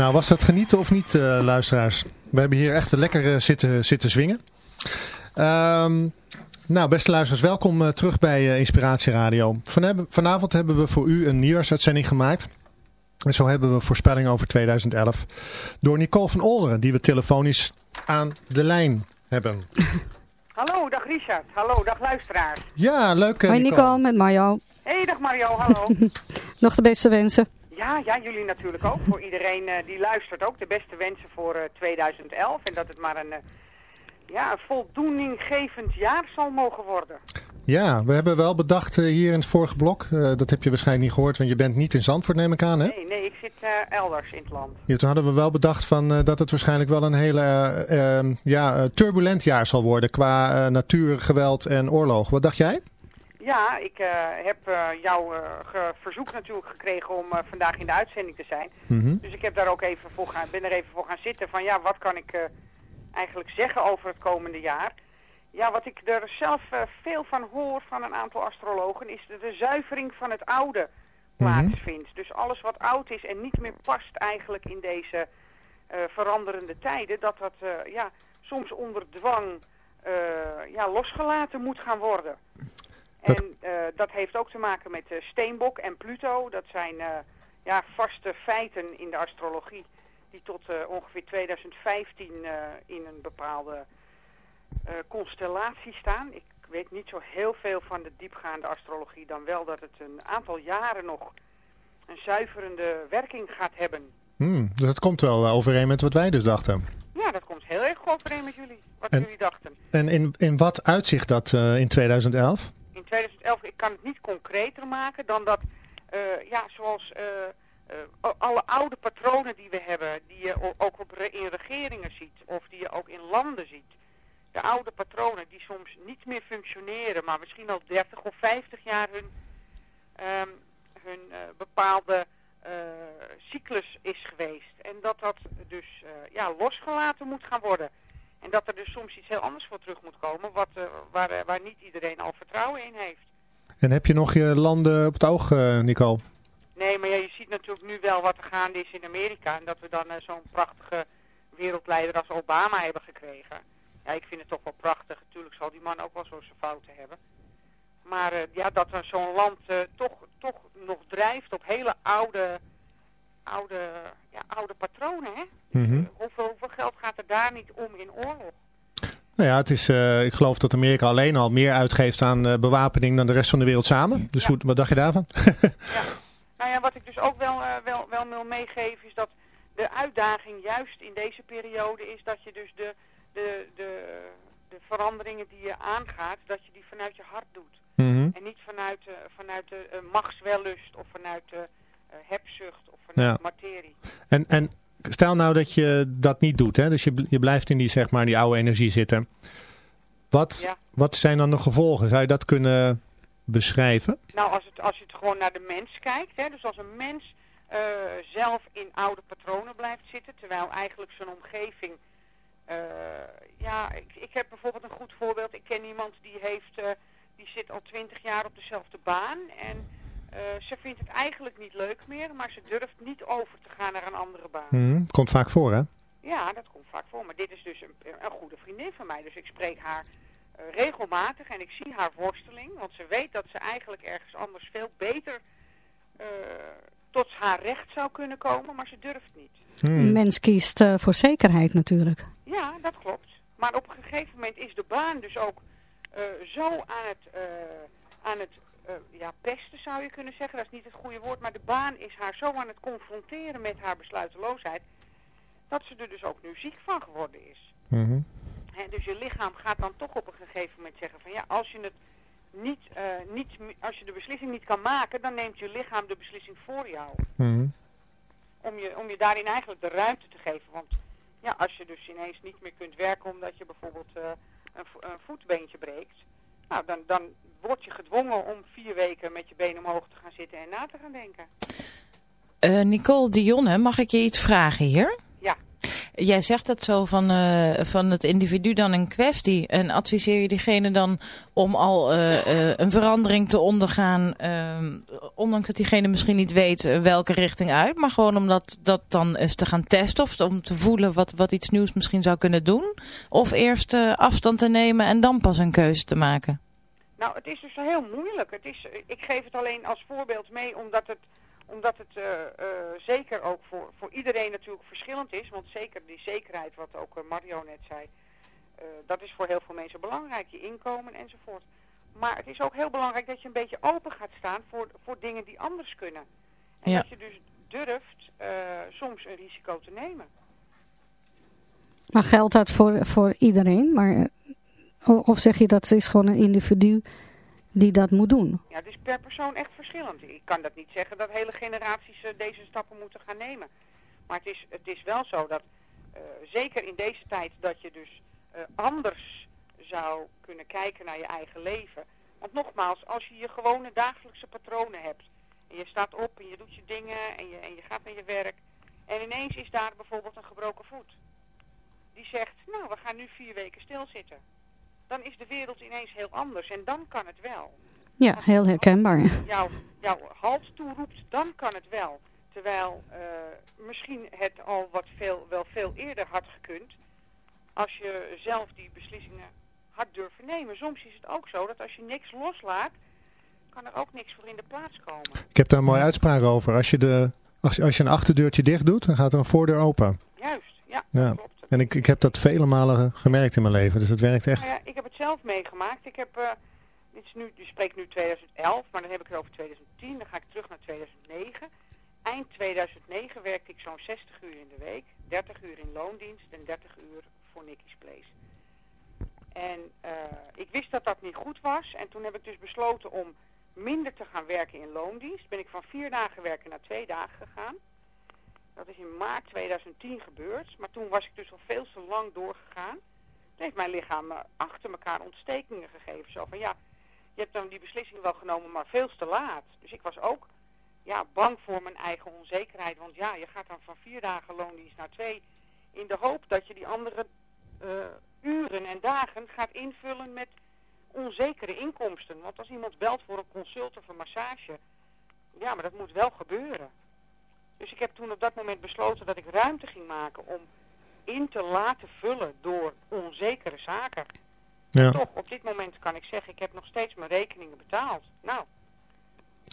Nou, was dat genieten of niet, uh, luisteraars? We hebben hier echt lekker uh, zitten, zitten zwingen. Um, nou, beste luisteraars, welkom uh, terug bij Inspiratie Radio. Van, vanavond hebben we voor u een nieuwsuitzending gemaakt. En zo hebben we voorspelling over 2011 door Nicole van Olderen, die we telefonisch aan de lijn hebben. Hallo, dag Richard. Hallo, dag luisteraars. Ja, leuk Hoi Nicole. Nicole, met Mario. Hey, dag Mario, hallo. <laughs> Nog de beste wensen. Ja, ja, jullie natuurlijk ook. Voor iedereen uh, die luistert ook. De beste wensen voor uh, eh, 2011. En dat het maar een, uh, ja, een voldoeninggevend jaar zal mogen worden. Ja, we hebben wel bedacht hier in het vorige blok. dat heb je waarschijnlijk niet gehoord, want je bent niet in Zandvoort, neem ik aan, hè? Nee, nee, ik zit elders in het land. Ja, toen hadden we wel bedacht van, dat het waarschijnlijk wel een hele ehm, ja, turbulent jaar zal worden qua natuurgeweld en oorlog. Wat dacht jij? Ja, ik uh, heb uh, jouw uh, verzoek natuurlijk gekregen om vandaag in de uitzending te zijn. Mm Dus ik heb daar ook even voor gaan, ben er even voor gaan zitten van ja, wat kan ik eigenlijk zeggen over het komende jaar? Ja, wat ik er zelf veel van hoor van een aantal astrologen is dat de zuivering van het oude mhm. plaatsvindt. Dus alles wat oud is en niet meer past eigenlijk in deze veranderende tijden, dat dat ja, soms onder dwang ja, losgelaten moet gaan worden. En uh, dat heeft ook te maken met uh, Steenbok en Pluto. Dat zijn uh, ja, vaste feiten in de astrologie die tot ongeveer 2015 in een bepaalde constellatie staan. Ik weet niet zo heel veel van de diepgaande astrologie, dan wel dat het een aantal jaren nog een zuiverende werking gaat hebben. Hmm, dus dat komt wel overeen met wat wij dus dachten. Ja, dat komt heel erg overeen met jullie, wat jullie dachten. En in, in wat uitzicht dat in 2011? In 2011, ik kan het niet concreter maken dan dat, uh, ja, zoals uh, uh, alle oude patronen die we hebben, die je ook op in regeringen ziet, of die je ook in landen ziet. De oude patronen die soms niet meer functioneren, maar misschien al 30 of 50 jaar hun, um, hun bepaalde cyclus is geweest. En dat dat dus ja, losgelaten moet gaan worden. En dat er dus soms iets heel anders voor terug moet komen, wat, uh, waar, uh, waar niet iedereen al vertrouwen in heeft. En heb je nog je landen op het oog, uh, Nicole? Nee, maar ja, je ziet natuurlijk nu wel wat er gaande is in Amerika. En dat we dan uh, zo'n prachtige wereldleider als Obama hebben gekregen. Ja, ik vind het toch wel prachtig. Natuurlijk zal die man ook wel zo zijn fouten hebben. Maar uh, ja, dat er zo'n land toch, toch nog drijft op hele oude, oude, ja, oude patronen, hè? Mm -hmm. hoeveel, hoeveel geld gaat er daar niet om in oorlog? Nou ja, het is, uh, ik geloof dat Amerika alleen al meer uitgeeft aan uh, bewapening dan de rest van de wereld samen. Dus Ja. hoe, wat dacht je daarvan? <laughs> Ja. Nou ja, wat ik dus ook wel, uh, wel, wel wil meegeven is dat de uitdaging juist in deze periode is dat je dus de, de, de, de veranderingen die je aangaat, dat je die vanuit je hart doet. Mhm. En niet vanuit, vanuit de machtswellust of vanuit de hebzucht of vanuit Ja. materie. En, en stel nou dat je dat niet doet, hè? dus je, je blijft in die, zeg maar, die oude energie zitten. Wat, Ja. wat zijn dan de gevolgen? Zou je dat kunnen beschrijven? Nou, als, het, als je het gewoon naar de mens kijkt, hè, dus als een mens uh, zelf in oude patronen blijft zitten, terwijl eigenlijk zijn omgeving... Uh, ja, ik, ik heb bijvoorbeeld een goed voorbeeld. Ik ken iemand die heeft, uh, die zit al twintig jaar op dezelfde baan en uh, ze vindt het eigenlijk niet leuk meer, maar ze durft niet over te gaan naar een andere baan. Mhm. Komt vaak voor, hè? Ja, dat komt vaak voor. Maar dit is dus een, een goede vriendin van mij. Dus ik spreek haar uh, regelmatig en ik zie haar worsteling. Want ze weet dat ze eigenlijk ergens anders veel beter uh, tot haar recht zou kunnen komen. Maar ze durft niet. Hmm. Een mens kiest uh, voor zekerheid natuurlijk. Ja, dat klopt. Maar op een gegeven moment is de baan dus ook uh, zo aan het, uh, aan het ja, pesten zou je kunnen zeggen. Dat is niet het goede woord. Maar de baan is haar zo aan het confronteren met haar besluiteloosheid dat ze er dus ook nu ziek van geworden is. Mm -hmm. He, dus je lichaam gaat dan toch op een gegeven moment zeggen van ja, als je het niet, uh, niet, als je de beslissing niet kan maken, dan neemt je lichaam de beslissing voor jou. Mm -hmm. om, je, om je daarin eigenlijk de ruimte te geven. Want ja, als je dus ineens niet meer kunt werken omdat je bijvoorbeeld uh, een, een voetbeentje breekt, nou dan, dan word je gedwongen om vier weken met je benen omhoog te gaan zitten en na te gaan denken. Uh, Nicole Dionne, mag ik je iets vragen hier? Ja. Jij zegt het zo van, uh, van het individu dan in kwestie. En adviseer je diegene dan om al uh, een verandering te ondergaan, ondanks dat diegene misschien niet weet welke richting uit, maar gewoon om dat, dat dan eens te gaan testen of om te voelen wat, wat iets nieuws misschien zou kunnen doen? Of eerst afstand te nemen en dan pas een keuze te maken? Nou, het is dus heel moeilijk. Het is, ik geef het alleen als voorbeeld mee omdat het omdat het uh, uh, zeker ook voor, voor iedereen natuurlijk verschillend is. Want zeker die zekerheid, wat ook Mario net zei, dat is voor heel veel mensen belangrijk. Je inkomen enzovoort. Maar het is ook heel belangrijk dat je een beetje open gaat staan voor, voor dingen die anders kunnen. En ja. dat je dus durft soms een risico te nemen. Maar geldt dat voor, voor iedereen? Maar, of zeg je dat is gewoon een individu die dat moet doen? Ja, het is per persoon echt verschillend. Ik kan dat niet zeggen dat hele generaties uh, deze stappen moeten gaan nemen. Maar het is, het is wel zo dat, uh, zeker in deze tijd, dat je dus uh, anders zou kunnen kijken naar je eigen leven. Want nogmaals, als je je gewone dagelijkse patronen hebt, en je staat op en je doet je dingen en je, en je gaat naar je werk, en ineens is daar bijvoorbeeld een gebroken voet. Die zegt, nou, we gaan nu vier weken stilzitten dan is de wereld ineens heel anders. En dan kan het wel. Ja, heel herkenbaar. Jouw, jouw halt toeroept, dan kan het wel. Terwijl uh, misschien het al wat veel, wel veel eerder had gekund. Als je zelf die beslissingen had durven nemen. Soms is het ook zo dat als je niks loslaat, kan er ook niks voor in de plaats komen. Ik heb daar een mooie uitspraak over. Als je, de, als, als je een achterdeurtje dicht doet, dan gaat er een voordeur open. Juist, ja, ja. klopt. En ik, ik heb dat vele malen gemerkt in mijn leven, dus het werkt echt. Nou ja, ik heb het zelf meegemaakt. Ik heb, uh, dit nu, spreekt nu 2011, maar dan heb ik het over 2010. Dan ga ik terug naar 2009. Eind 2009 werkte ik zo'n 60 uur in de week. 30 uur in loondienst en 30 uur voor Nicky's Place. En uh, ik wist dat dat niet goed was. En toen heb ik dus besloten om minder te gaan werken in loondienst. Ben ik van vier dagen werken naar twee dagen gegaan. Dat is in maart 2010 gebeurd. Maar toen was ik dus al veel te lang doorgegaan. Toen heeft mijn lichaam uh, achter elkaar ontstekingen gegeven. Zo van ja, je hebt dan die beslissing wel genomen, maar veel te laat. Dus ik was ook ja, bang voor mijn eigen onzekerheid. Want ja, je gaat dan van vier dagen loondienst naar twee. In de hoop dat je die andere uh, uren en dagen gaat invullen met, onzekere inkomsten. Want als iemand belt voor een consult of een massage, ja, maar dat moet wel gebeuren. Dus ik heb toen op dat moment besloten dat ik ruimte ging maken om in te laten vullen door onzekere zaken. Ja. Toch, op dit moment kan ik zeggen, ik heb nog steeds mijn rekeningen betaald. Nou,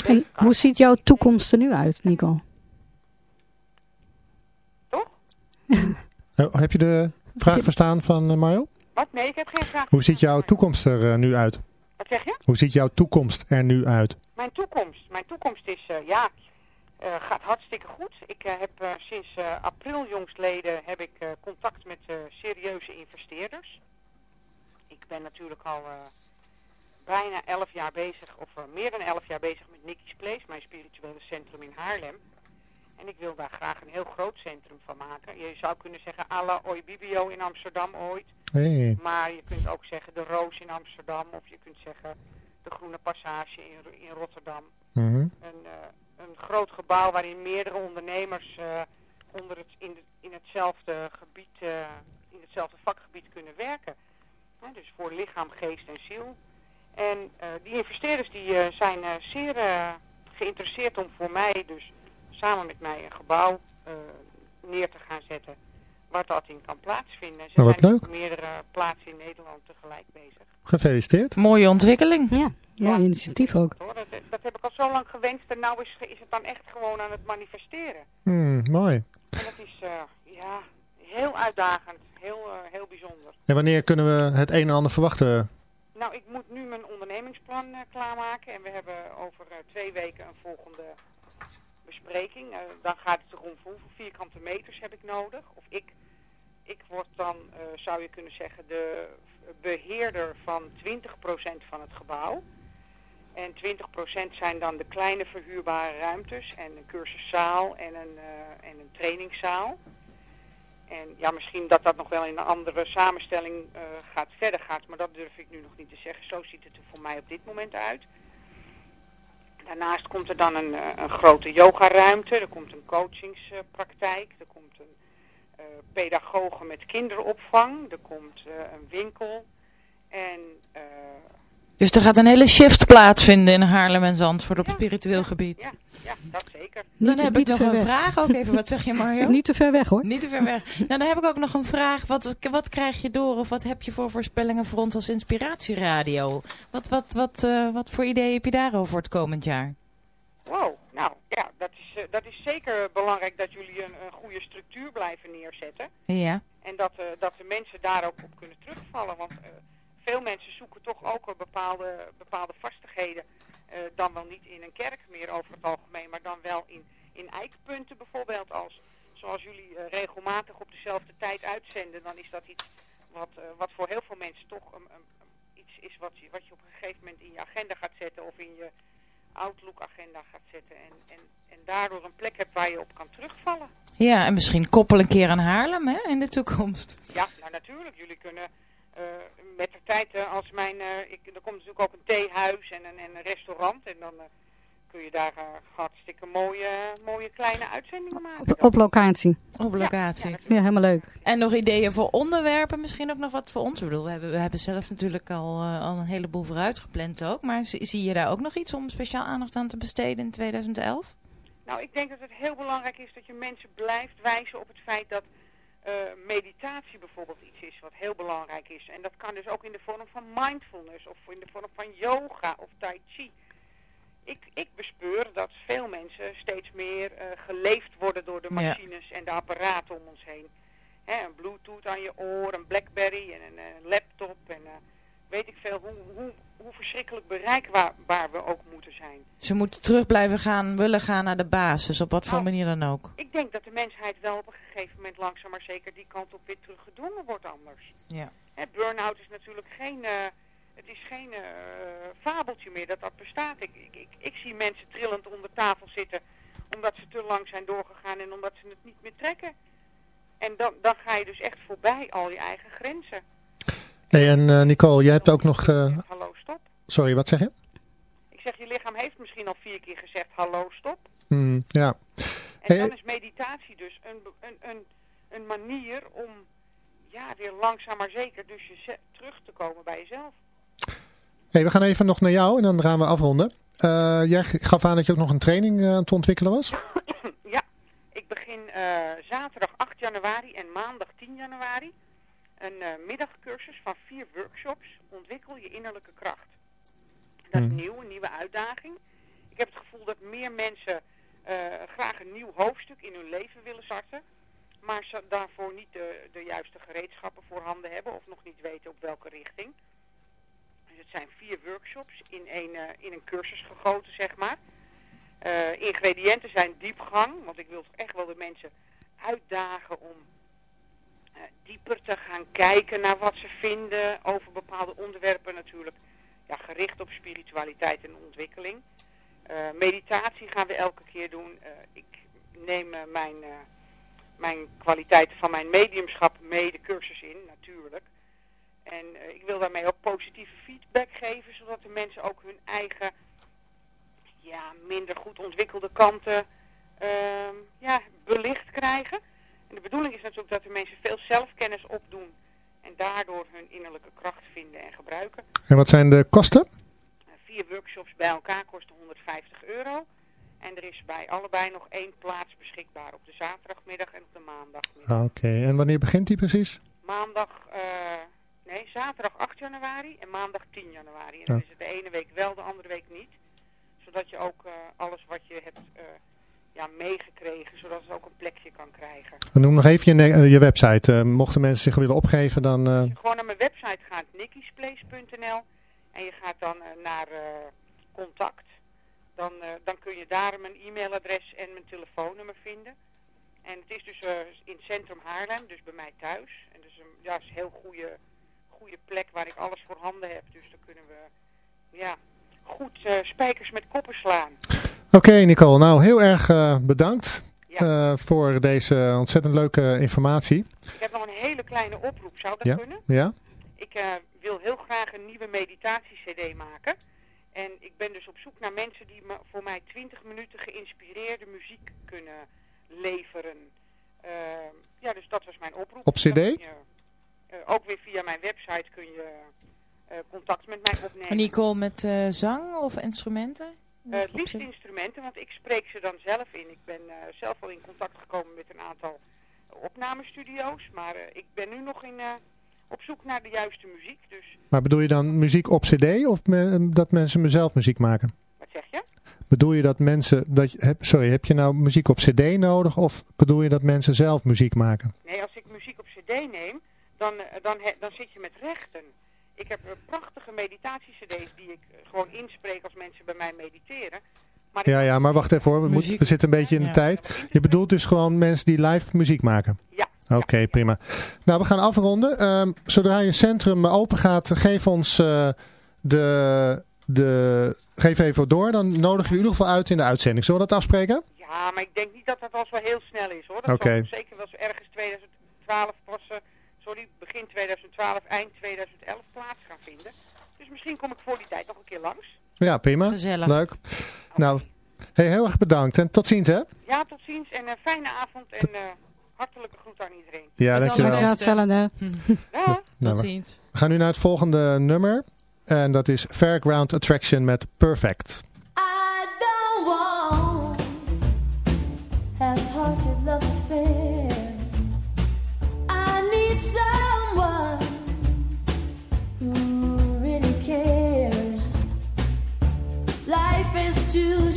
En hoe ziet jouw toekomst er nu uit, Nico? toch? Eh, <laughs> heb je de vraag verstaan van eh, Mario? Wat? Nee, ik heb geen vraag. Hoe ziet jouw toekomst er eh, nu uit? Wat zeg je? Hoe ziet jouw toekomst er nu uit? Mijn toekomst. Mijn toekomst is, eh, ja, gaat hartstikke goed. Ik eh, heb eh, sinds eh, april jongstleden heb ik eh, contact met eh, serieuze investeerders. Ik ben natuurlijk al eh, bijna elf jaar bezig, of eh, meer dan elf jaar bezig met Nicky's Place, mijn spirituele centrum in Haarlem. En ik wil daar graag een heel groot centrum van maken. Je zou kunnen zeggen à la Oibibio in Amsterdam ooit. Hey. Maar je kunt ook zeggen de Roos in Amsterdam. Of je kunt zeggen de Groene Passage in, in Rotterdam. Mhm. Een, eh, een groot gebouw waarin meerdere ondernemers eh, onder het, in, de, in hetzelfde gebied, eh, in hetzelfde vakgebied kunnen werken. Hè, dus voor lichaam, geest en ziel. En eh, die investeerders die, eh, zijn eh, zeer eh, geïnteresseerd om voor mij dus samen met mij een gebouw eh, neer te gaan zetten waar dat in kan plaatsvinden. Ze Nou, wat zijn leuk. op meerdere plaatsen in Nederland tegelijk bezig. Gefeliciteerd. Mooie ontwikkeling. Ja, mooi Ja. initiatief ook. Hoor, dat, dat heb ik al zo lang gewenst en nou is, is het dan echt gewoon aan het manifesteren. Hmm, mooi. En dat is eh, ja, heel uitdagend, heel, eh, heel bijzonder. En wanneer kunnen we het een en ander verwachten? Nou, ik moet nu mijn ondernemingsplan eh, klaarmaken en we hebben over eh, twee weken een volgende bespreking. Eh, dan gaat het erom voor hoeveel vierkante meters heb ik nodig. Of ik, ik word dan, eh, zou je kunnen zeggen, de beheerder van 20% van het gebouw. En 20% zijn dan de kleine verhuurbare ruimtes en een cursuszaal en een, eh, en een trainingszaal. En ja, misschien dat dat nog wel in een andere samenstelling eh, gaat, verder gaat, maar dat durf ik nu nog niet te zeggen. Zo ziet het er voor mij op dit moment uit. Daarnaast komt er dan een, eh, een grote yogaruimte, er komt een coachingspraktijk, er komt een eh pedagoge met kinderopvang, er komt een winkel en Dus er gaat een hele shift plaatsvinden in Haarlem en Zandvoort op Ja, spiritueel gebied. ja, ja, dat zeker. Dan Niet, heb ik nog een weg. vraag ook even. Wat zeg je Mario? <laughs> Niet te ver weg hoor. Niet te ver weg. Nou, dan heb ik ook nog een vraag. Wat, wat krijg je door of wat heb je voor voorspellingen voor ons als inspiratieradio? Wat, wat, wat, eh, wat voor ideeën heb je daarover voor het komend jaar? Wow, nou ja, dat is, eh, dat is zeker belangrijk dat jullie een, een goede structuur blijven neerzetten. Ja. En dat, eh, dat de mensen daar ook op kunnen terugvallen. Want eh, veel mensen zoeken toch ook bepaalde, bepaalde vastigheden. eh, dan wel niet in een kerk meer over het algemeen, maar dan wel in, in eikpunten bijvoorbeeld. Als, zoals jullie eh, regelmatig op dezelfde tijd uitzenden, dan is dat iets wat, eh, wat voor heel veel mensen toch een- iets is wat je, wat je op een gegeven moment in je agenda gaat zetten of in je Outlook-agenda gaat zetten. En, en, en daardoor een plek hebt waar je op kan terugvallen. Ja, en misschien koppel een keer aan Haarlem hè, in de toekomst. Ja, nou natuurlijk. Jullie kunnen met de tijd, eh, als mijn, eh, ik, er komt natuurlijk ook een theehuis en een, en een restaurant. En dan eh, kun je daar eh, hartstikke mooie, mooie kleine uitzendingen maken. Op, op locatie. Op locatie. Ja, Ja, helemaal leuk. En nog ideeën voor onderwerpen, misschien ook nog wat voor ons. Ik bedoel, we hebben, we hebben zelf natuurlijk al, eh, al een heleboel vooruit gepland ook. Maar zie, zie je daar ook nog iets om speciaal aandacht aan te besteden in 2011? Nou, ik denk dat het heel belangrijk is dat je mensen blijft wijzen op het feit dat eh, meditatie bijvoorbeeld iets is wat heel belangrijk is. En dat kan dus ook in de vorm van mindfulness of in de vorm van yoga of tai chi. Ik, ik bespeur dat veel mensen steeds meer eh, geleefd worden door de Ja. machines en de apparaten om ons heen. Hè, een bluetooth aan je oor, een blackberry en een eh, laptop en weet ik veel hoe, hoe, hoe verschrikkelijk bereikbaar we ook moeten zijn. Ze moeten terug blijven gaan, willen gaan naar de basis, op wat voor Nou, manier dan ook. Ik denk dat de mensheid wel op een gegeven moment langzaam maar zeker die kant op weer teruggedrongen wordt anders. Ja. Burn-out is natuurlijk geen, eh, het is geen eh, fabeltje meer dat dat bestaat. Ik, ik, ik, ik zie mensen trillend onder tafel zitten omdat ze te lang zijn doorgegaan en omdat ze het niet meer trekken. En dan, dan ga je dus echt voorbij al je eigen grenzen. Hey, en eh, Nicole, jij hebt ook nog... eh, Hallo, stop. sorry, wat zeg je? Ik zeg, je lichaam heeft misschien al vier keer gezegd hallo, stop. Hmm, ja. En Hey, dan eh, is meditatie dus een, een, een, een manier om ja, weer langzaam maar zeker dus je terug te komen bij jezelf. Hey, we gaan even nog naar jou en dan gaan we afronden. Uh, jij gaf aan dat je ook nog een training uh, te ontwikkelen was? <coughs> ja, ik begin uh, zaterdag 8 januari en maandag 10 januari een middagcursus van vier workshops. Ontwikkel je innerlijke kracht. Dat is Hmm. nieuw, een nieuwe uitdaging. Ik heb het gevoel dat meer mensen graag een nieuw hoofdstuk in hun leven willen starten. Maar ze daarvoor niet de, de juiste gereedschappen voor handen hebben of nog niet weten op welke richting. Dus het zijn vier workshops in een, uh, in een cursus gegoten, zeg maar. Uh, ingrediënten zijn diepgang, want ik wil toch echt wel de mensen uitdagen om dieper te gaan kijken naar wat ze vinden over bepaalde onderwerpen natuurlijk. Ja, gericht op spiritualiteit en ontwikkeling. meditatie gaan we elke keer doen. ik neem mijn, mijn kwaliteiten van mijn mediumschap mee de cursus in, natuurlijk. En ik wil daarmee ook positieve feedback geven, zodat de mensen ook hun eigen, ja, minder goed ontwikkelde kanten, uh, ja, belicht krijgen. En de bedoeling is natuurlijk dat de mensen veel zelfkennis opdoen en daardoor hun innerlijke kracht vinden en gebruiken. En wat zijn de kosten? Vier workshops bij elkaar kosten 150 euro. En er is bij allebei nog één plaats beschikbaar op de zaterdagmiddag en op de maandagmiddag. Ah, Oké, okay. en wanneer begint die precies? Maandag... Nee, zaterdag 8 januari en maandag 10 januari. En dan is het de ene week wel, de andere week niet. Zodat je ook uh, alles wat je hebt uh, ja, meegekregen, zodat het ook een plekje kan krijgen. Dan noem nog even je, je website. Uh, mochten mensen zich willen opgeven, dan... Als je gewoon naar mijn website gaat, nikkisplace.nl en je gaat dan naar contact, dan, dan kun je daar mijn e-mailadres en mijn telefoonnummer vinden. En het is dus in het centrum Haarlem, dus bij mij thuis. En dus een, ja, is een heel goede goede plek waar ik alles voor handen heb. Dus dan kunnen we ja, goed spijkers met koppen slaan. Oké okay, Nicole, nou heel erg uh, bedankt ja. uh, voor deze ontzettend leuke informatie. Ik heb nog een hele kleine oproep, zou dat ja? kunnen? Ja. Ik wil heel graag een nieuwe meditatie-cd maken. En ik ben dus op zoek naar mensen die me voor mij 20 minuten geïnspireerde muziek kunnen leveren. ja, dus dat was mijn oproep. Op cd? Uh, ook weer via mijn website kun je uh, contact met mij opnemen. En Nicole met uh, zang of instrumenten? Uh, het liefst instrumenten, want ik spreek ze dan zelf in. Ik ben zelf al in contact gekomen met een aantal opnamestudio's. Maar ik ben nu nog in, op zoek naar de juiste muziek. Dus... Maar bedoel je dan muziek op cd of me, dat mensen mezelf muziek maken? Wat zeg je? Bedoel je dat mensen, dat, heb, sorry, heb je nou muziek op cd nodig of bedoel je dat mensen zelf muziek maken? Nee, als ik muziek op cd neem, dan, dan, dan zit je met rechten. Ik heb prachtige meditatie-cd's die ik gewoon inspreek als mensen bij mij mediteren. Maar ja, ja, maar wacht even hoor. We, moeten, we zitten een beetje in de ja. tijd. Je bedoelt dus gewoon mensen die live muziek maken? Ja. Oké, okay, ja. prima. Nou, we gaan afronden. Um, zodra je centrum open gaat, geef ons uh, de, de... Geef even door, dan nodigen we u in ieder geval uit in de uitzending. Zullen we dat afspreken? Ja, maar ik denk niet dat dat al zo heel snel is hoor. Oké. Okay. Zeker wel zo ergens 2012 pas... Sorry, begin 2012, eind 2011 plaats gaan vinden. Dus misschien kom ik voor die tijd nog een keer langs. Ja, prima. Gezellig. Leuk. Okay. Nou, hey, heel erg bedankt en tot ziens hè. Ja, tot ziens en een fijne avond en uh, hartelijke groet aan iedereen. Ja, dankjewel. Dankjewel, hetzelfde. Ja. Tot ziens. <laughs> We gaan nu naar het volgende nummer. En dat is Fairground Attraction met Perfect.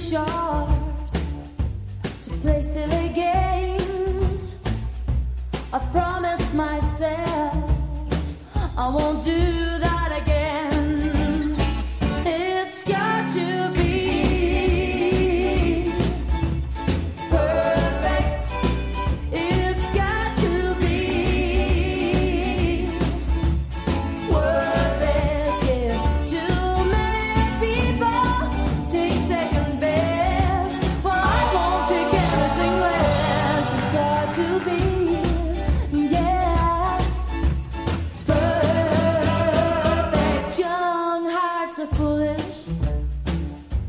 Short to play silly games. I've promised myself I won't do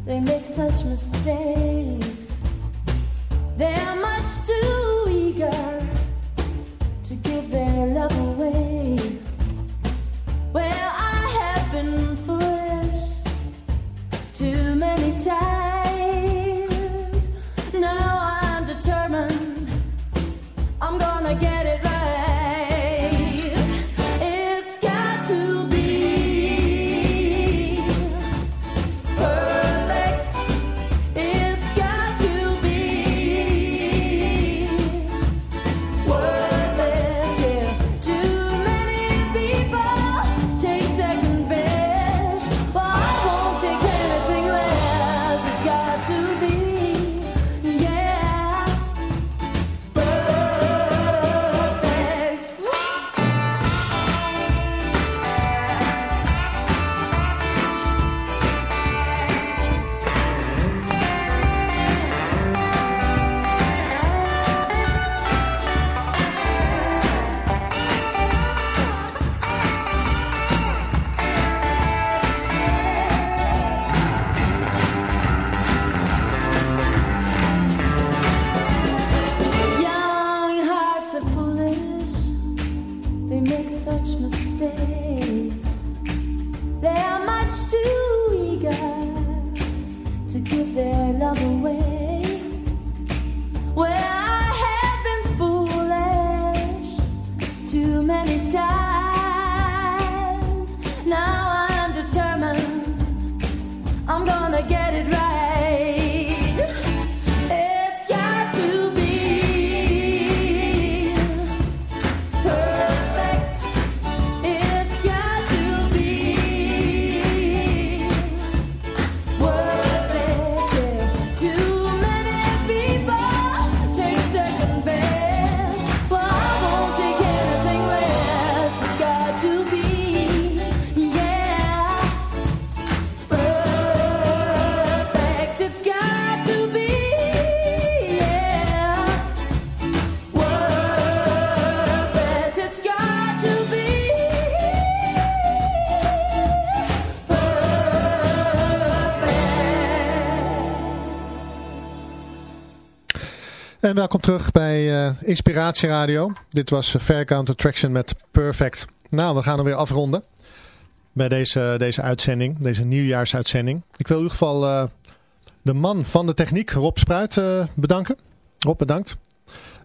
They make such mistakes. They're much too eager to give their love welkom terug bij eh, Inspiratie Radio. Dit was uh, Fair Count Attraction met Perfect. Nou, we gaan er weer afronden bij deze, deze uitzending, deze nieuwjaarsuitzending. Ik wil in ieder geval eh, de man van de techniek, Rob Spruit, eh, bedanken. Rob, bedankt.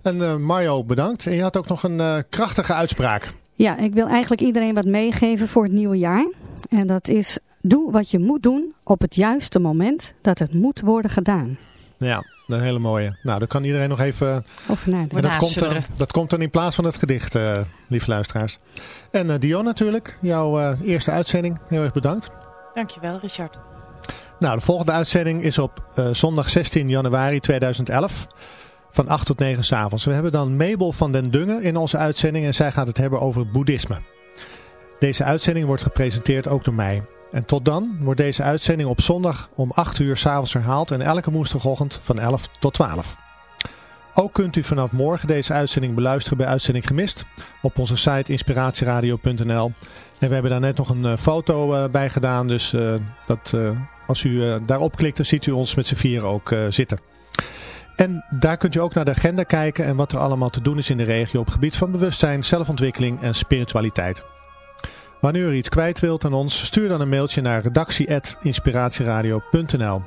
En eh, Mario, bedankt. En je had ook nog een eh, krachtige uitspraak. Ja, ik wil eigenlijk iedereen wat meegeven voor het nieuwe jaar. En dat is, doe wat je moet doen op het juiste moment dat het moet worden gedaan. Ja, een hele mooie. Nou, daar kan iedereen nog even... Over nadenken. En dat, komt dan, dat komt dan in plaats van het gedicht, eh, lieve luisteraars. En eh, Dion natuurlijk, jouw eh, eerste uitzending. Heel erg bedankt. Dankjewel Richard. Nou, de volgende uitzending is op eh, zondag 16 januari 2011 van 8 tot 9 's avonds. We hebben dan Mabel van den Dungen in onze uitzending en zij gaat het hebben over boeddhisme. Deze uitzending wordt gepresenteerd ook door mij. En tot dan wordt deze uitzending op zondag om 8 uur 's avonds herhaald en elke woensdagochtend van 11 tot 12. Ook kunt u vanaf morgen deze uitzending beluisteren bij Uitzending Gemist op onze site inspiratieradio.nl. En we hebben daar net nog een eh, foto eh, bij gedaan, dus eh, dat, als u daarop klikt dan ziet u ons met z'n vieren ook zitten. En daar kunt u ook naar de agenda kijken en wat er allemaal te doen is in de regio op gebied van bewustzijn, zelfontwikkeling en spiritualiteit. Wanneer u iets kwijt wilt aan ons, stuur dan een mailtje naar redactie.inspiratieradio.nl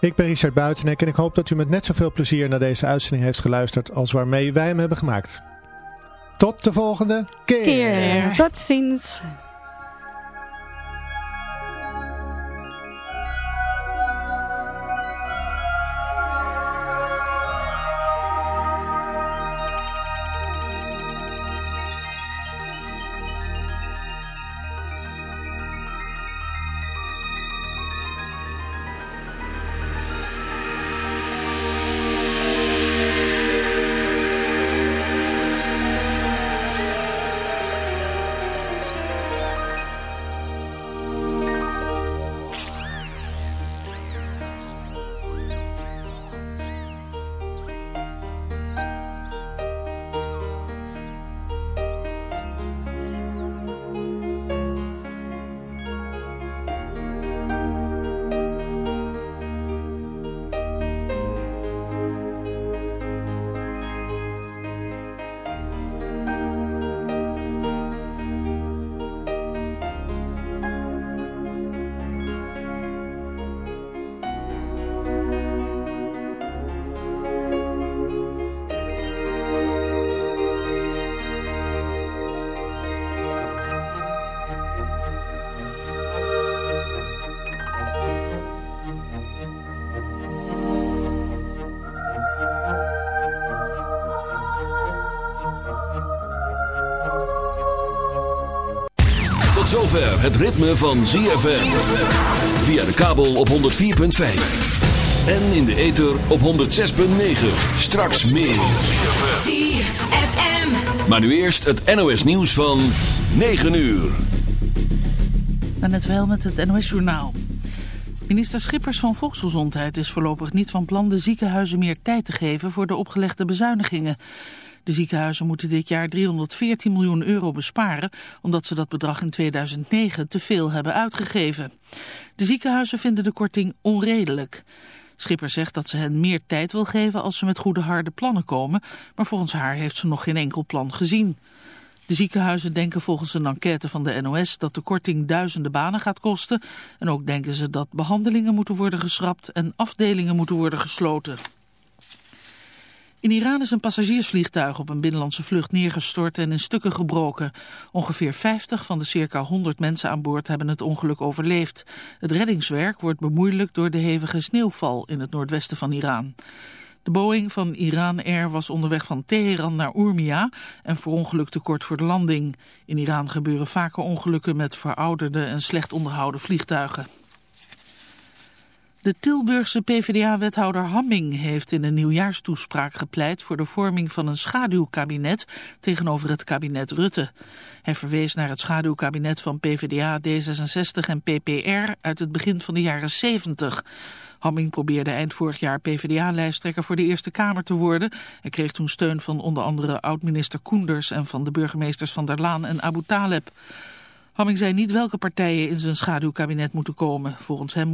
Ik ben Richard Buitenek en ik hoop dat u met net zoveel plezier naar deze uitzending heeft geluisterd als waarmee wij hem hebben gemaakt. Tot de volgende keer. Keer. Tot ziens. Tot zover het ritme van ZFM. Via de kabel op 104.5. En in de ether op 106.9. Straks meer. ZFM. Maar nu eerst het NOS nieuws van 9 uur. En net wel met het NOS-journaal. Minister Schippers van Volksgezondheid is voorlopig niet van plan de ziekenhuizen meer tijd te geven voor de opgelegde bezuinigingen. De ziekenhuizen moeten dit jaar 314 miljoen euro besparen, omdat ze dat bedrag in 2009 te veel hebben uitgegeven. De ziekenhuizen vinden de korting onredelijk. Schipper zegt dat ze hen meer tijd wil geven als ze met goede harde plannen komen, maar volgens haar heeft ze nog geen enkel plan gezien. De ziekenhuizen denken volgens een enquête van de NOS dat de korting duizenden banen gaat kosten. En ook denken ze dat behandelingen moeten worden geschrapt en afdelingen moeten worden gesloten. In Iran is een passagiersvliegtuig op een binnenlandse vlucht neergestort en in stukken gebroken. Ongeveer 50 van de circa 100 mensen aan boord hebben het ongeluk overleefd. Het reddingswerk wordt bemoeilijkt door de hevige sneeuwval in het noordwesten van Iran. De Boeing van Iran Air was onderweg van Teheran naar Urmia en verongelukte kort voor de landing. In Iran gebeuren vaker ongelukken met verouderde en slecht onderhouden vliegtuigen. De Tilburgse PvdA-wethouder Hamming heeft in een nieuwjaarstoespraak gepleit voor de vorming van een schaduwkabinet tegenover het kabinet Rutte. Hij verwees naar het schaduwkabinet van PvdA, D66 en PPR uit het begin van de jaren 70. Hamming probeerde eind vorig jaar PvdA-lijsttrekker voor de Eerste Kamer te worden. Hij kreeg toen steun van onder andere oud-minister Koenders en van de burgemeesters van der Laan en Abu Taleb. Hamming zei niet welke partijen in zijn schaduwkabinet moeten komen. Volgens hem